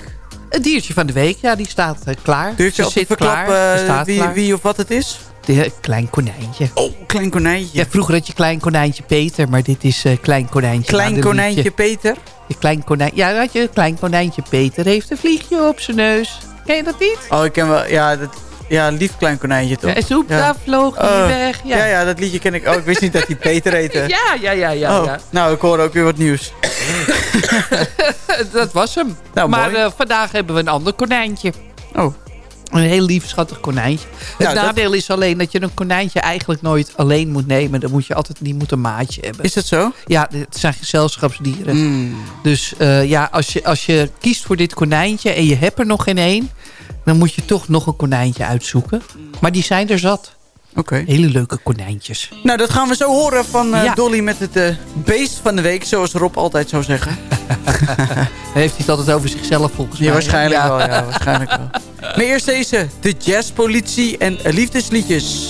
S11: Het diertje van de week, ja, die staat eh, klaar.
S2: Durf je
S11: zit
S2: verklappen
S11: klaar.
S2: eh,
S11: staat
S2: wie,
S11: klaar.
S2: wie of wat het is?
S11: De, klein konijntje.
S2: Oh, klein konijntje.
S11: Ja, vroeger had je klein konijntje Peter, maar dit is eh, klein konijntje.
S2: Klein konijntje Peter.
S11: Je klein konijn, ja, had je klein konijntje Peter heeft een vliegje op zijn neus. Ken je dat niet?
S2: Oh, ik ken wel... Ja, dat, ja lief klein konijntje toch?
S11: Ja, en zoep,
S2: Ja.
S11: daar vloog hij
S2: Oh,
S11: weg. Ja.
S2: Ja. ja, dat liedje ken ik. Oh, ik wist niet dat hij Peter heette. [LAUGHS]
S11: Ja, ja, ja, ja.
S2: oh,
S11: ja.
S2: Nou, ik hoor ook weer wat nieuws. [LAUGHS]
S11: dat was hem.
S2: Nou,
S11: maar eh, vandaag hebben we een ander konijntje.
S2: Oh.
S11: Een heel lief, schattig konijntje. Het
S2: Nou, dat-
S11: nadeel is alleen dat je een konijntje eigenlijk nooit alleen moet nemen. Dan moet je altijd die moet een maatje hebben.
S2: Is dat zo?
S11: Ja, het zijn gezelschapsdieren.
S2: Mm.
S11: Dus eh, ja, als je, als je kiest voor dit konijntje en je hebt er nog geen één... dan moet je toch nog een konijntje uitzoeken. Maar die zijn er zat.
S2: Oké.
S11: Hele leuke konijntjes.
S2: Nou, dat gaan we zo horen van eh,
S11: Ja.
S2: Dolly met het eh, beest van de week. Zoals Rob altijd zou zeggen. [LAUGHS]
S11: Heeft hij het altijd over zichzelf volgens mij.
S2: Ja, waarschijnlijk
S11: Ja.
S2: wel. Ja, waarschijnlijk wel. [LAUGHS] Maar eerst deze. De jazzpolitie en liefdesliedjes.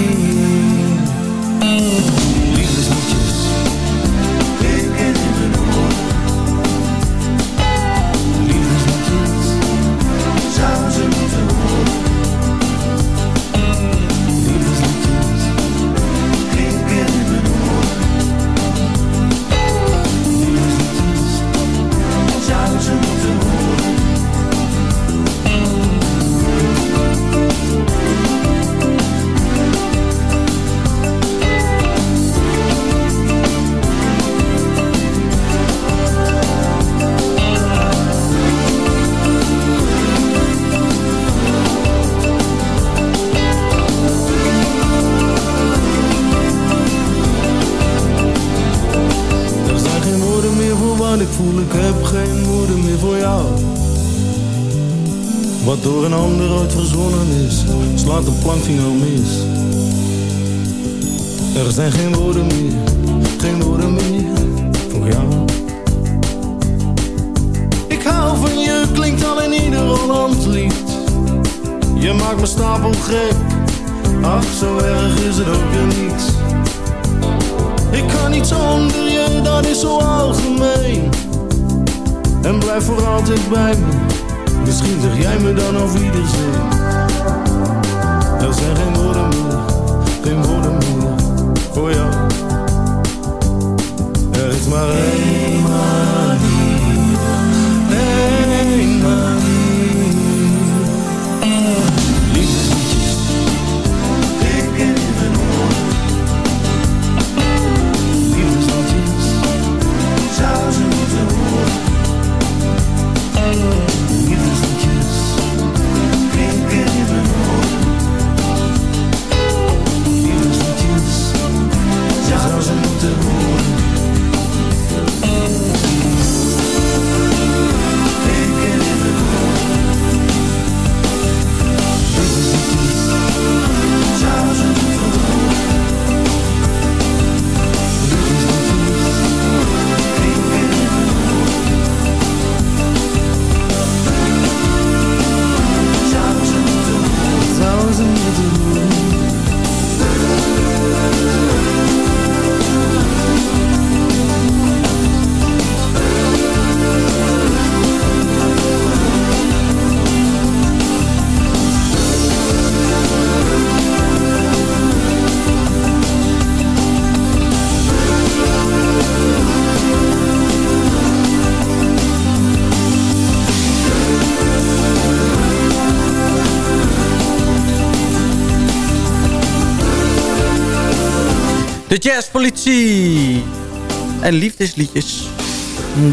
S2: En liefdesliedjes.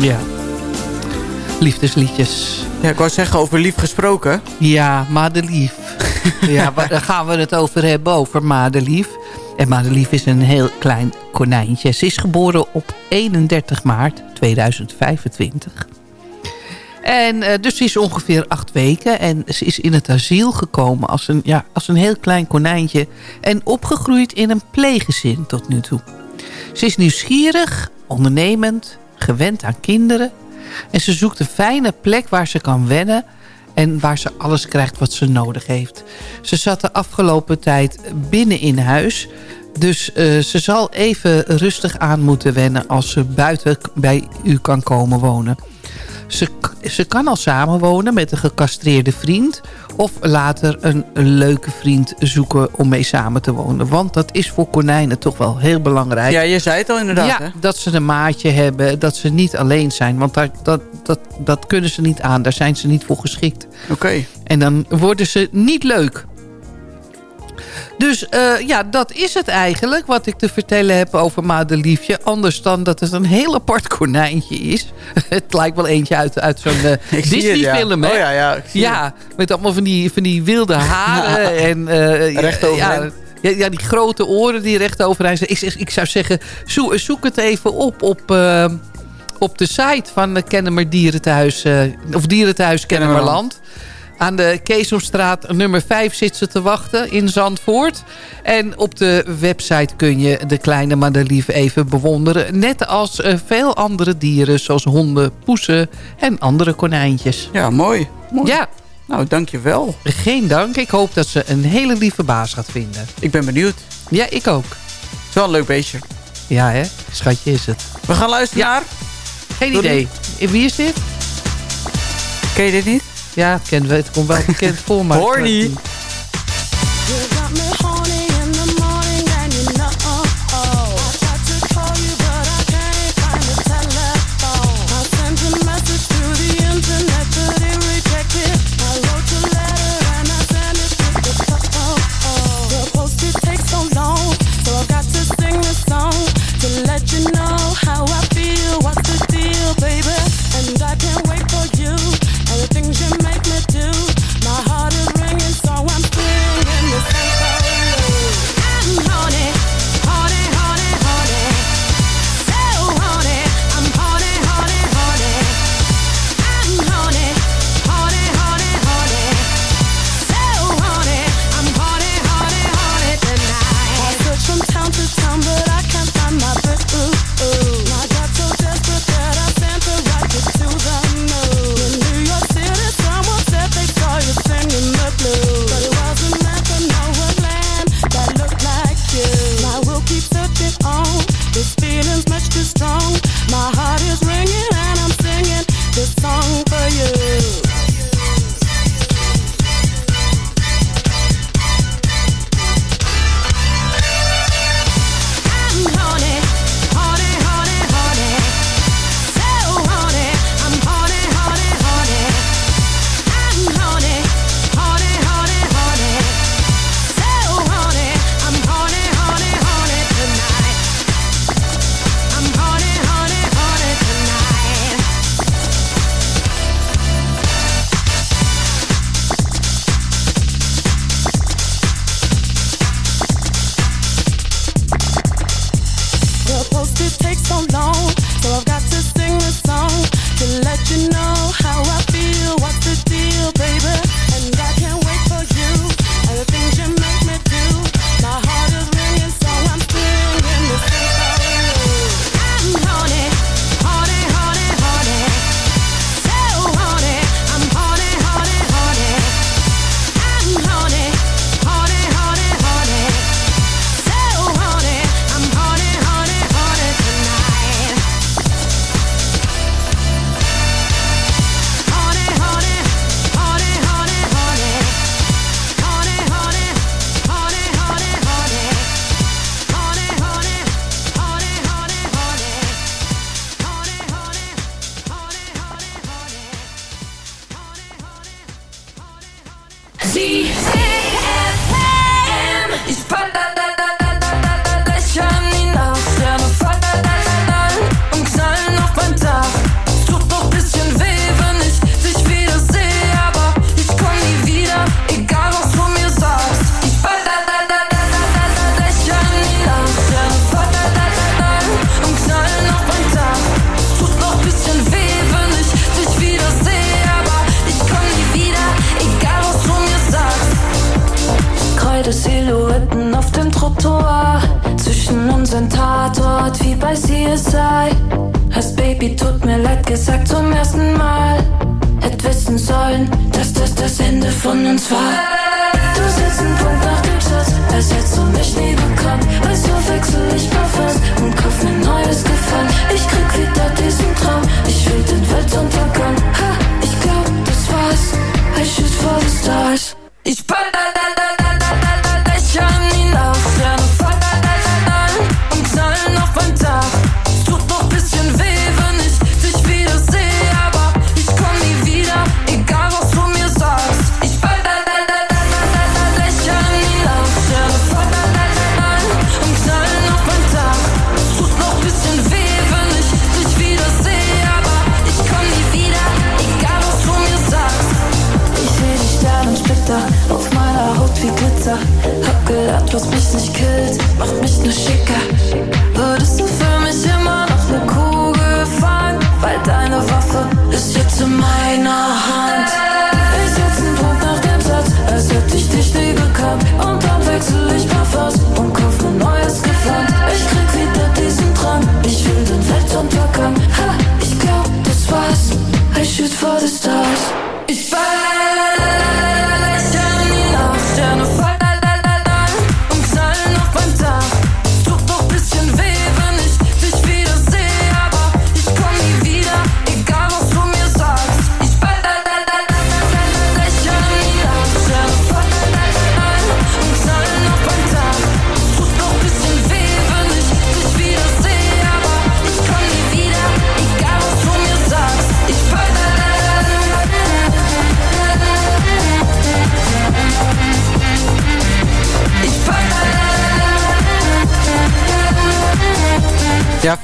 S11: Ja. Liefdesliedjes.
S15: Ja, ik wou zeggen over lief gesproken.
S11: Ja, Madelief. [LAUGHS] ja, daar gaan we het over hebben, over Madelief. En Madelief is een heel klein konijntje. Ze is geboren op 31 maart 2025. En eh, dus ze is ongeveer acht weken. En ze is in het asiel gekomen als een, ja, als een heel klein konijntje. En opgegroeid in een pleeggezin tot nu toe. Ze is nieuwsgierig, ondernemend, gewend aan kinderen. En ze zoekt een fijne plek waar ze kan wennen. En waar ze alles krijgt wat ze nodig heeft. Ze zat de afgelopen tijd binnen in huis. Dus eh, ze zal even rustig aan moeten wennen als ze buiten bij u kan komen wonen. Ze, ze kan al samenwonen met een gecastreerde vriend. Of later een, leuke vriend zoeken om mee samen te wonen. Want dat is voor konijnen toch wel heel belangrijk.
S15: Ja, je zei het al inderdaad.
S11: Ja,
S15: hè?
S11: dat ze een maatje hebben. Dat ze niet alleen zijn. Want daar, dat, dat, dat kunnen ze niet aan. Daar zijn ze niet voor geschikt.
S15: Oké.
S11: En dan worden ze niet leuk. Dus eh, ja, dat is het eigenlijk wat ik te vertellen heb over Madeliefje. Anders dan dat het een heel apart konijntje is. [LAUGHS] het lijkt wel eentje uit, uit zo'n uh, [LAUGHS]
S15: Ik het,
S11: Disney-film.
S15: ja.
S11: hè?
S15: Oh ja, ja, ik zie
S11: ja met allemaal van die, van die wilde haren. [LAUGHS] en, eh,
S15: Recht
S11: ja,
S15: overeind.
S11: ja, ja, die grote oren die recht overeind zijn. Ik, zeg- ik zou zeggen, zo- zoek het even op op, eh, op de site van Kennemer Dierenthuis. eh, of Dierenthuis Kennemerland. Aan de Keesomstraat nummer 5 zit ze te wachten in Zandvoort. En op de website kun je de kleine madelief even bewonderen. Net als eh, veel andere dieren zoals honden, poesen en andere konijntjes.
S15: Ja, mooi. mooi.
S11: Ja.
S15: Nou, dankjewel.
S11: Geen dank. Ik hoop dat ze een hele lieve baas gaat vinden.
S15: Ik ben benieuwd.
S11: Ja, ik ook.
S15: Het is wel een leuk beestje.
S11: Ja, hè? Schatje is het.
S15: We gaan luisteren naar...
S11: Geen idee. Wie is dit?
S15: Ken je dit niet?
S11: Ja, het, kent, het komt wel bekend voor, maar...
S15: Horny.
S10: See. Bei CSI. Hast Baby, tut mir leid gesagt zum ersten Mal. Hätt wissen sollen, dass das das Ende von uns war. Du setzt einen Punkt nach dem Satz, als hättest du mich nie bekannt. Also wechsel ich Parfums und kauf mir neues Gefallen. Ich krieg wieder diesen Traum, ich will den Weltuntergang. Ha, ich glaub, das war's. I shoot for the stars.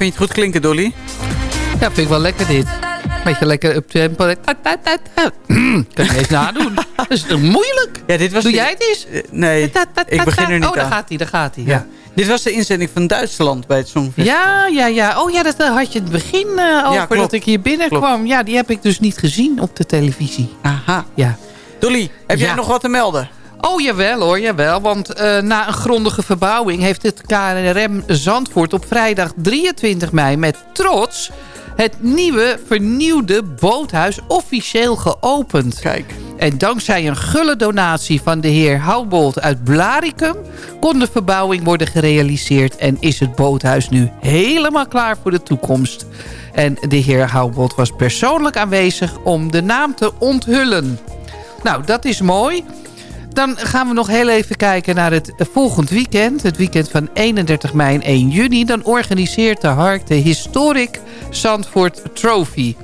S2: Je het goed klinken, Dolly?
S11: Ja, vind ik wel lekker dit. Beetje lekker up tempo. [CLEARS THROAT] kan je eens nadoen. Dat is toch moeilijk?
S2: Ja, dit was
S11: Doe jij het eens?
S2: Eh, nee, ik begin er niet
S11: Oh, daar
S2: aan.
S11: gaat hij, daar gaat hij. Ja.
S2: Ja. Dit was de inzending van Duitsland bij het Songfestival.
S11: Ja, ja, ja. Oh ja, dat eh, had je het begin eh, over dat ik hier binnenkwam. Ja, die heb ik dus niet gezien op de televisie.
S2: Aha.
S11: Ja.
S2: Dolly, heb jij nog wat te melden?
S11: Oh, jawel hoor, jawel. Want eh, na een grondige verbouwing heeft het KNRM Zandvoort op vrijdag 23 mei met trots het nieuwe vernieuwde boothuis officieel geopend.
S2: Kijk.
S11: En dankzij een gulle donatie van de heer Houbold uit Blaricum... kon de verbouwing worden gerealiseerd... en is het boothuis nu helemaal klaar voor de toekomst. En de heer Houbold was persoonlijk aanwezig om de naam te onthullen. Nou, dat is mooi. Dan gaan we nog heel even kijken naar het volgend weekend. Het weekend van 31 mei en 1 juni. Dan organiseert de Hark de Historic Zandvoort Trophy.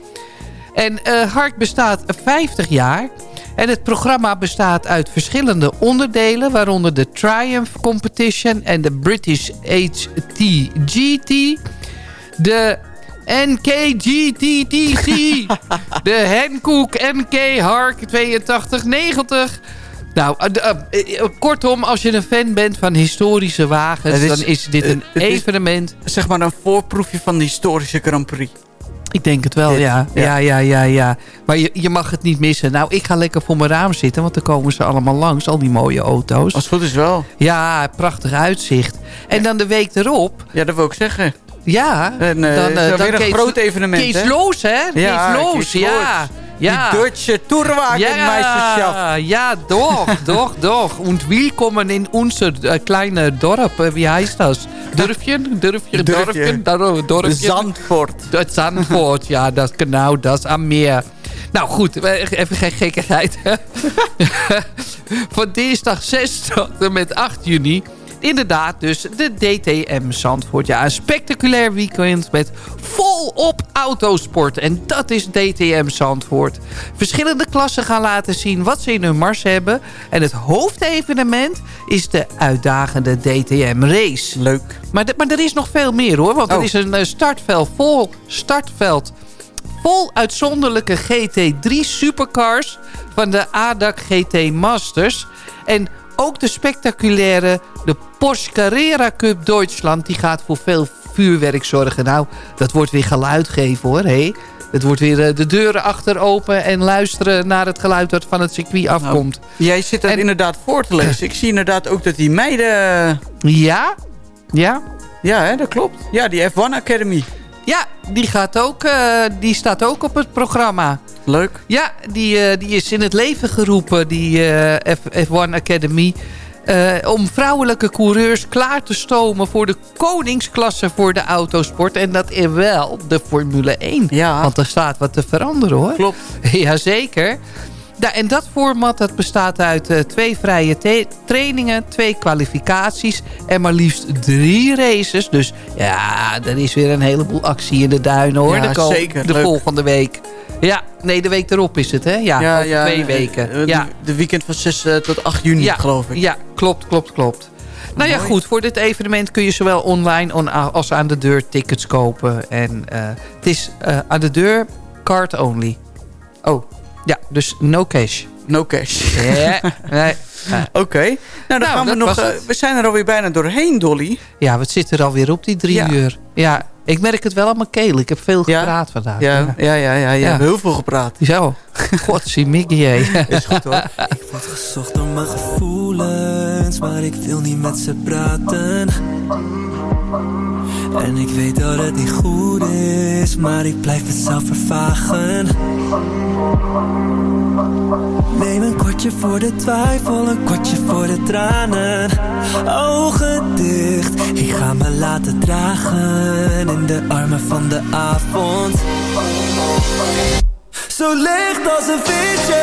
S11: En eh Hark bestaat 50 jaar. En het programma bestaat uit verschillende onderdelen... waaronder de Triumph Competition en de British HTGT... de NKGTTC, [LAUGHS] de Hankook NK Hark 8290... Nou, eh, eh, eh, kortom, als je een fan bent van historische wagens...
S2: Is-
S11: dan is dit een
S2: is-
S11: evenement.
S2: Zeg maar een voorproefje van de historische Grand Prix.
S11: Ik denk het wel, ja.
S2: ja.
S11: Ja, ja, ja, ja. Maar je, je mag het niet missen. Nou, ik ga lekker voor mijn raam zitten, want dan komen ze allemaal langs, al die mooie auto's.
S2: Als het goed is wel.
S11: Ja, prachtig uitzicht. En dan de week erop,
S2: Ja, dat wil ik zeggen.
S11: ja,
S2: En,
S11: dan, dan
S2: weer een
S11: Kees-
S2: groot evenement,
S11: Kees
S2: hè?
S11: Loos, hè?
S2: Ja,
S11: Kees Loos, ja.
S2: Loos.
S11: Ja.
S2: Die Deutsche Tourwagenmeisterschaft.
S11: Ja, doch, [LAUGHS] doch, doch. Und willkommen in unser äh, kleine Dorp. Äh, Wie heißt das? Dörfchen? Dörfchen,
S2: Dörfje.
S11: Dorfchen, Dor- Dorfchen.
S2: Zandvoort.
S11: Het Zandvoort, ja, dat is genau, dat is aan meer. Nou goed, even geen gekkigheid. [LAUGHS] Van dinsdag 6 tot en met 8 juni. Inderdaad, dus de DTM Zandvoort. Ja, een spectaculair weekend met vol volop autosport. En dat is DTM Zandvoort. Verschillende klassen gaan laten zien wat ze in hun mars hebben. En het hoofdevenement is de uitdagende DTM Race.
S2: Leuk.
S11: Maar, de- maar er is nog veel meer hoor. Want er
S2: Oh.
S11: is een eh, startveld vol, startveld vol uitzonderlijke GT3 supercars van de ADAC GT Masters. En ook de spectaculaire de Porsche Carrera Cup Duitsland... die gaat voor veel vuurwerk zorgen. Nou, dat wordt weer geluid geven hoor. Hé. Het wordt weer eh, de deuren achter open en luisteren naar het geluid dat van het circuit afkomt.
S2: Jij zit dat inderdaad voor te lezen. Ik zie inderdaad ook dat die meiden...
S11: Ja? Ja?
S2: Ja, hè, dat klopt. Ja, die F1 Academy.
S11: Ja, die, gaat ook, eh, die staat ook op het programma.
S2: Leuk.
S11: Ja, die, eh, die is in het leven geroepen, die eh, F, F1 Academy. eh, om vrouwelijke coureurs klaar te stomen voor de koningsklasse voor de autosport. En dat is wel de Formule 1.
S2: Ja.
S11: Want er staat wat te veranderen hoor.
S2: Klopt. [LAUGHS]
S11: Jazeker. Ja, en dat format dat bestaat uit eh, twee vrije trainingen, twee kwalificaties en maar liefst drie races. Dus ja, er is weer een heleboel actie in de duinen hoor.
S2: Ja,
S11: de
S2: zeker.
S11: De
S2: Leuk.
S11: volgende week. Ja, nee, de week erop is het hè? Ja, over twee weken.
S2: eh,
S11: ja.
S2: De, weekend van 6 eh, tot 8 juni,
S11: Ja,
S2: geloof ik.
S11: Ja, klopt, klopt, klopt. Nou ja,
S2: Mooi.
S11: goed. Voor dit evenement kun je zowel online on- als aan de deur tickets kopen. En het is aan de deur card only.
S2: Oh.
S11: Ja, dus no cash.
S2: No cash. [LAUGHS]
S11: Ja, nee. Ja. [LAUGHS]
S2: Oké. Nou, dan
S11: Nou,
S2: gaan we nog... eh,
S11: het.
S2: we zijn er alweer bijna doorheen, Dolly.
S11: Ja, wat zit er alweer op die drie
S2: Ja.
S11: uur? Ja, ik merk het wel aan mijn keel. Ik heb veel gepraat vandaag.
S2: Ja, ja, ja, ja.
S11: Ja.
S2: heel veel gepraat.
S11: Zo. Godzie Mickey, hé. [LAUGHS]
S2: Is goed hoor.
S16: Ik word gezocht door mijn gevoelens, maar ik wil niet met ze praten. En ik weet dat het niet goed is, maar ik blijf mezelf vervagen. Neem een kortje voor de twijfel, een kortje voor de tranen. Ogen dicht, ik ga me laten dragen in de armen van de avond. Zo licht als een visje,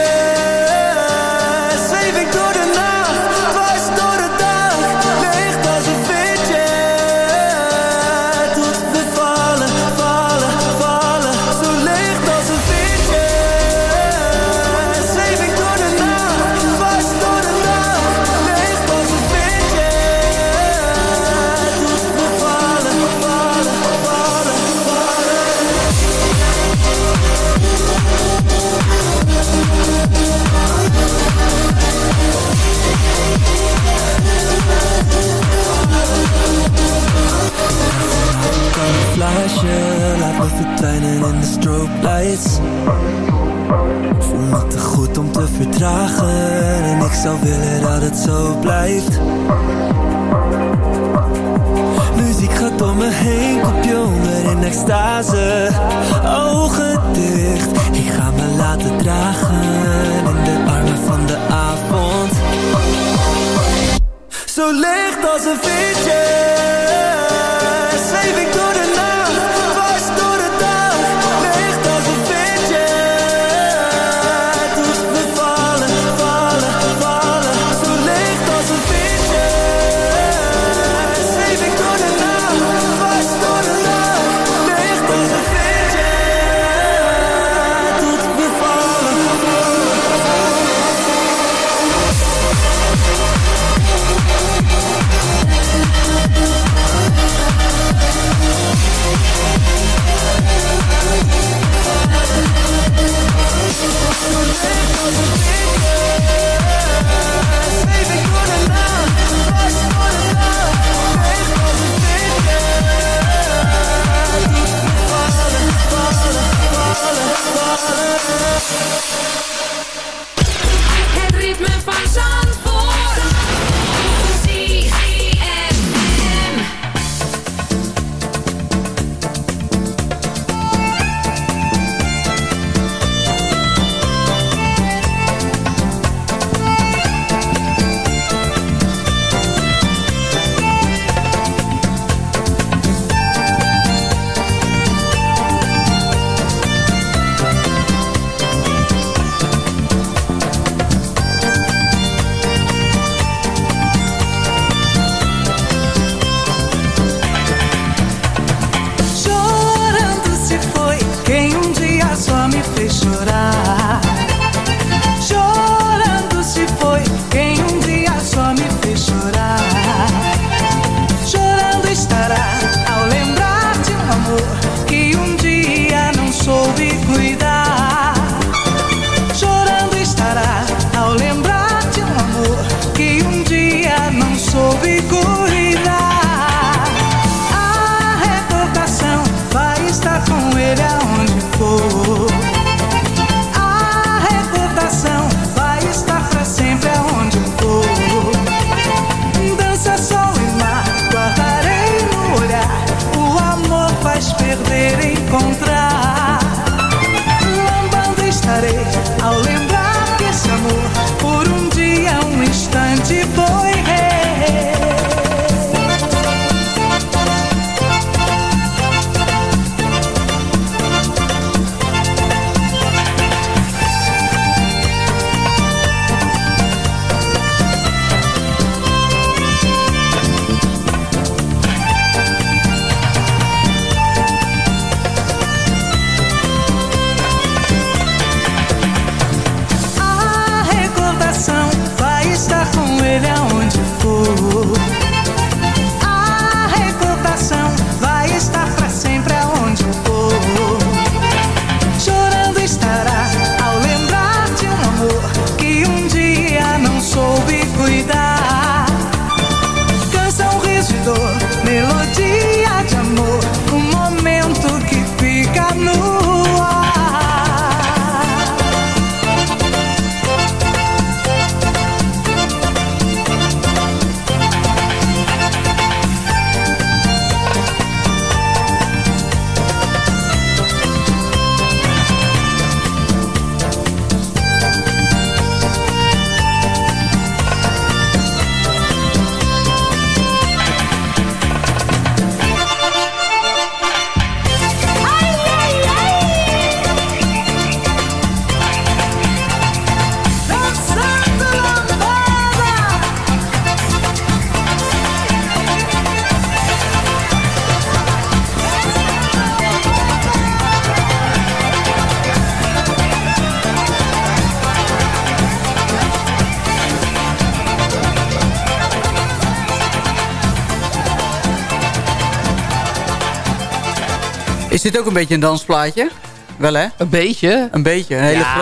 S2: dit ook een beetje een dansplaatje? Wel hè?
S11: Een beetje.
S2: Een beetje, een hele
S11: ja,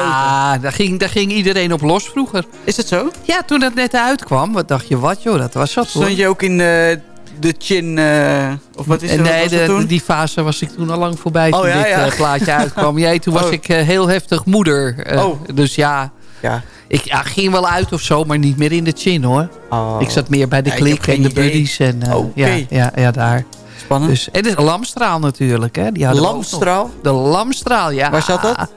S2: grote.
S11: daar ging, daar ging iedereen op los vroeger.
S2: Is het zo?
S11: Ja, toen dat net uitkwam, wat dacht je, wat joh, dat was hoor.
S2: Stond je ook in eh, de chin, eh, of wat is het?
S11: nee,
S2: wat dat toen?
S11: die fase was ik toen al lang voorbij toen
S2: Oh, ja,
S11: dit
S2: ja.
S11: eh, plaatje [LAUGHS] uitkwam. Jij, toen was
S2: Oh.
S11: ik heel heftig moeder.
S2: Oh.
S11: Dus ja,
S2: Ja.
S11: ik ja, ging wel uit of zo, maar niet meer in de chin hoor.
S2: Oh.
S11: Ik zat meer bij de
S2: Ja,
S11: klik en de buddies. En, ja, ja, ja, daar.
S2: Spannend.
S11: Dus, en de Lamstraal natuurlijk. Hè. Die.
S2: Lamstraal?
S11: De Lamstraal, ja.
S2: Waar zat dat?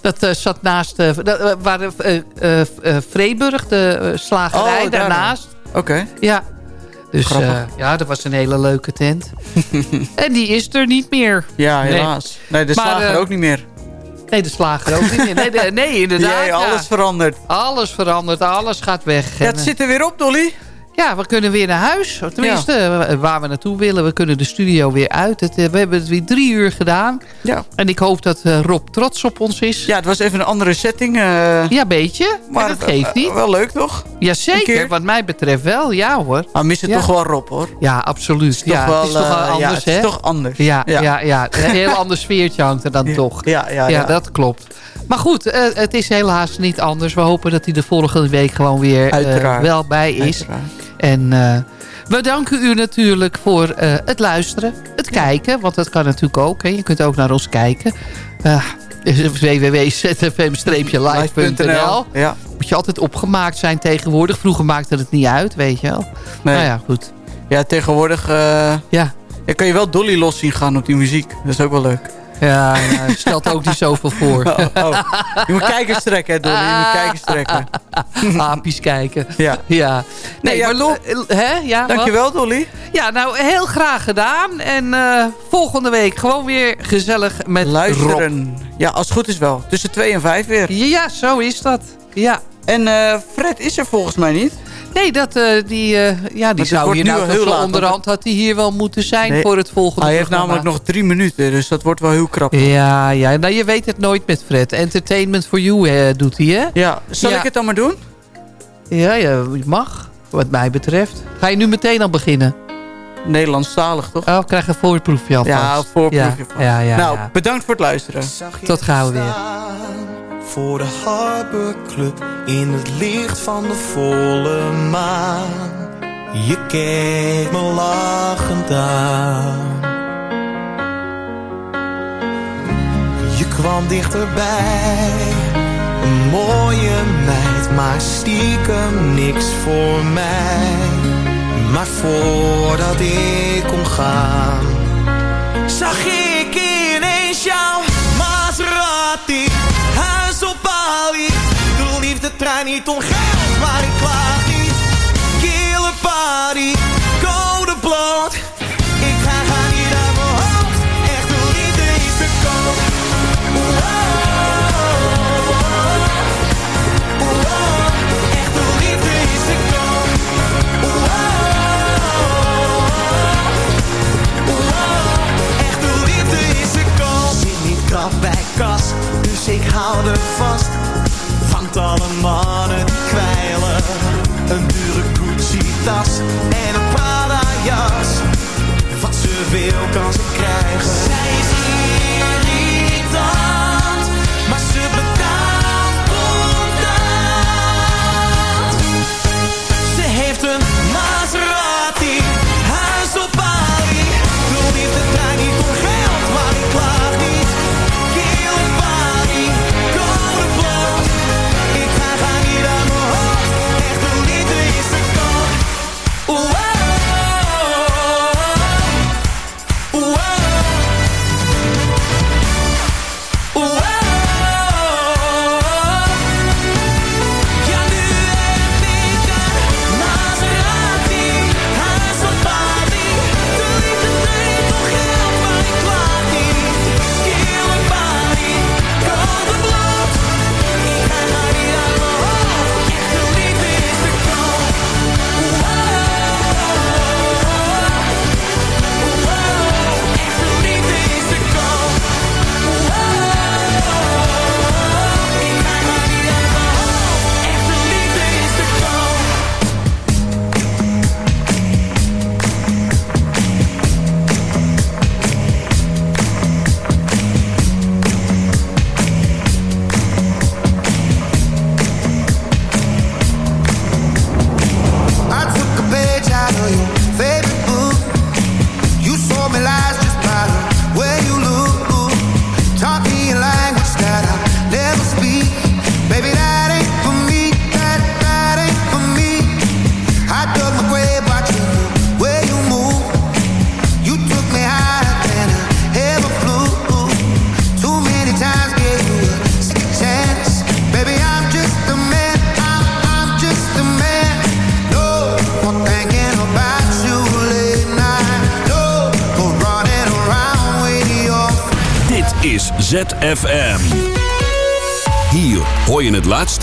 S11: Dat eh, zat naast dat, eh, waar de, Vreeburg, de slagerij,
S2: Oh, daar.
S11: daarnaast.
S2: Oké.
S11: Ja. Dus ja, dat was een hele leuke tent. [LAUGHS] en die is er niet meer.
S2: Ja, helaas. Nee, de
S11: Maar,
S2: slager ook niet meer.
S11: Nee, de slager ook niet meer. Nee, de- nee [LAUGHS] inderdaad.
S2: Jij,
S11: ja.
S2: alles verandert.
S11: Alles verandert, alles gaat weg. En,
S2: het
S11: eh,
S2: zit er weer op, Dolly.
S11: Ja, we kunnen weer naar huis. Tenminste, eh, waar we naartoe willen. We kunnen de studio weer uit. Het, eh, we hebben het weer drie uur gedaan.
S2: Ja.
S11: En ik hoop dat eh, Rob trots op ons is.
S2: Ja, het was even een andere setting.
S11: Ja, beetje. Maar dat geeft niet.
S2: wel leuk, toch?
S11: Jazeker, wat mij betreft wel. Ja hoor.
S2: Maar mis het
S11: Ja.
S2: toch wel Rob, hoor.
S11: Ja, absoluut.
S2: Toch
S11: ja,
S2: wel,
S11: het is toch wel anders,
S2: ja, het is
S11: hè?
S2: toch anders.
S11: Ja, ja.
S2: Ja.
S11: Ja, Een heel [LAUGHS] ander sfeertje hangt er dan toch.
S2: Ja, ja,
S11: Ja,
S2: ja.
S11: dat klopt. Maar goed, het is helaas niet anders. We hopen dat hij de volgende week gewoon weer wel bij is.
S2: Uiteraard.
S11: En eh, we danken u natuurlijk voor eh, het luisteren. Het kijken, want dat kan natuurlijk ook. Hè. Je kunt ook naar ons kijken. Uh, [LAUGHS] www.zfm-live.nl
S2: Ja.
S11: Moet je altijd opgemaakt zijn tegenwoordig. Vroeger maakte het niet uit, weet je wel.
S2: Nee.
S11: Nou ja, goed.
S2: Ja, tegenwoordig eh,
S11: Ja,
S2: ja, kan je wel Dolly los zien gaan op die muziek. Dat is ook wel leuk.
S11: Ja, ja stelt ook niet zoveel voor.
S2: Oh, oh. Je moet kijkers trekken, hè, Dolly. Je moet kijkers trekken. [LAUGHS]
S11: Apies kijken.
S2: Ja.
S11: Ja. Nee,
S2: Nee,
S11: maar eh, hè? Ja, wat?
S2: Dankjewel, Dolly.
S11: Ja, nou, heel graag gedaan. En eh, volgende week gewoon weer gezellig met Rob.
S2: Luisteren. Ja, als het goed is wel. Tussen 2 en 5 weer.
S11: Ja, zo is dat. Ja.
S2: En eh, Fred is er volgens mij niet.
S11: Nee, dat, eh, die, eh, ja, die zou hier
S2: nu
S11: nou
S2: heel laat,
S11: onderhand had hij hier wel moeten zijn
S2: Nee,
S11: voor het volgende
S2: Hij heeft
S11: programma.
S2: namelijk nog drie minuten, dus dat wordt wel heel krap.
S11: Ja, ja, nou je weet het nooit met Fred. Entertainment for you eh, doet hij, hè?
S2: Ja, zal
S11: Ja.
S2: ik het dan maar doen?
S11: Ja, ja, je mag, wat mij betreft. Ga je nu meteen al beginnen?
S2: Nederlandstalig, toch?
S11: Oh, ik krijg een voorproefje alvast.
S2: Ja, een voorproefje
S11: Ja,
S2: van.
S11: ja, ja,
S2: nou,
S11: ja.
S2: bedankt voor het luisteren.
S11: Tot gauw weer.
S17: Voor de Harbor Club in het licht van de volle maan. Je keek me lachend aan. Je kwam dichterbij, een mooie meid, maar stiekem niks voor mij. Maar voordat ik kon gaan, zag ik ineens jouw Maserati. Bali, de liefde trein niet om geld, maar ik klaag niet. Kille party, code bloot. Ik ga gaan niet uit mijn hoofd, echte liefde is te koop. Echte liefde is koop. Echte liefde is te koop. Zit niet krap bij kas, dus ik hou er vast. Vangt alle mannen die kwijlen. Een dure Gucci-tas en een Prada-jas. Wat ze wil kan ze krijgen.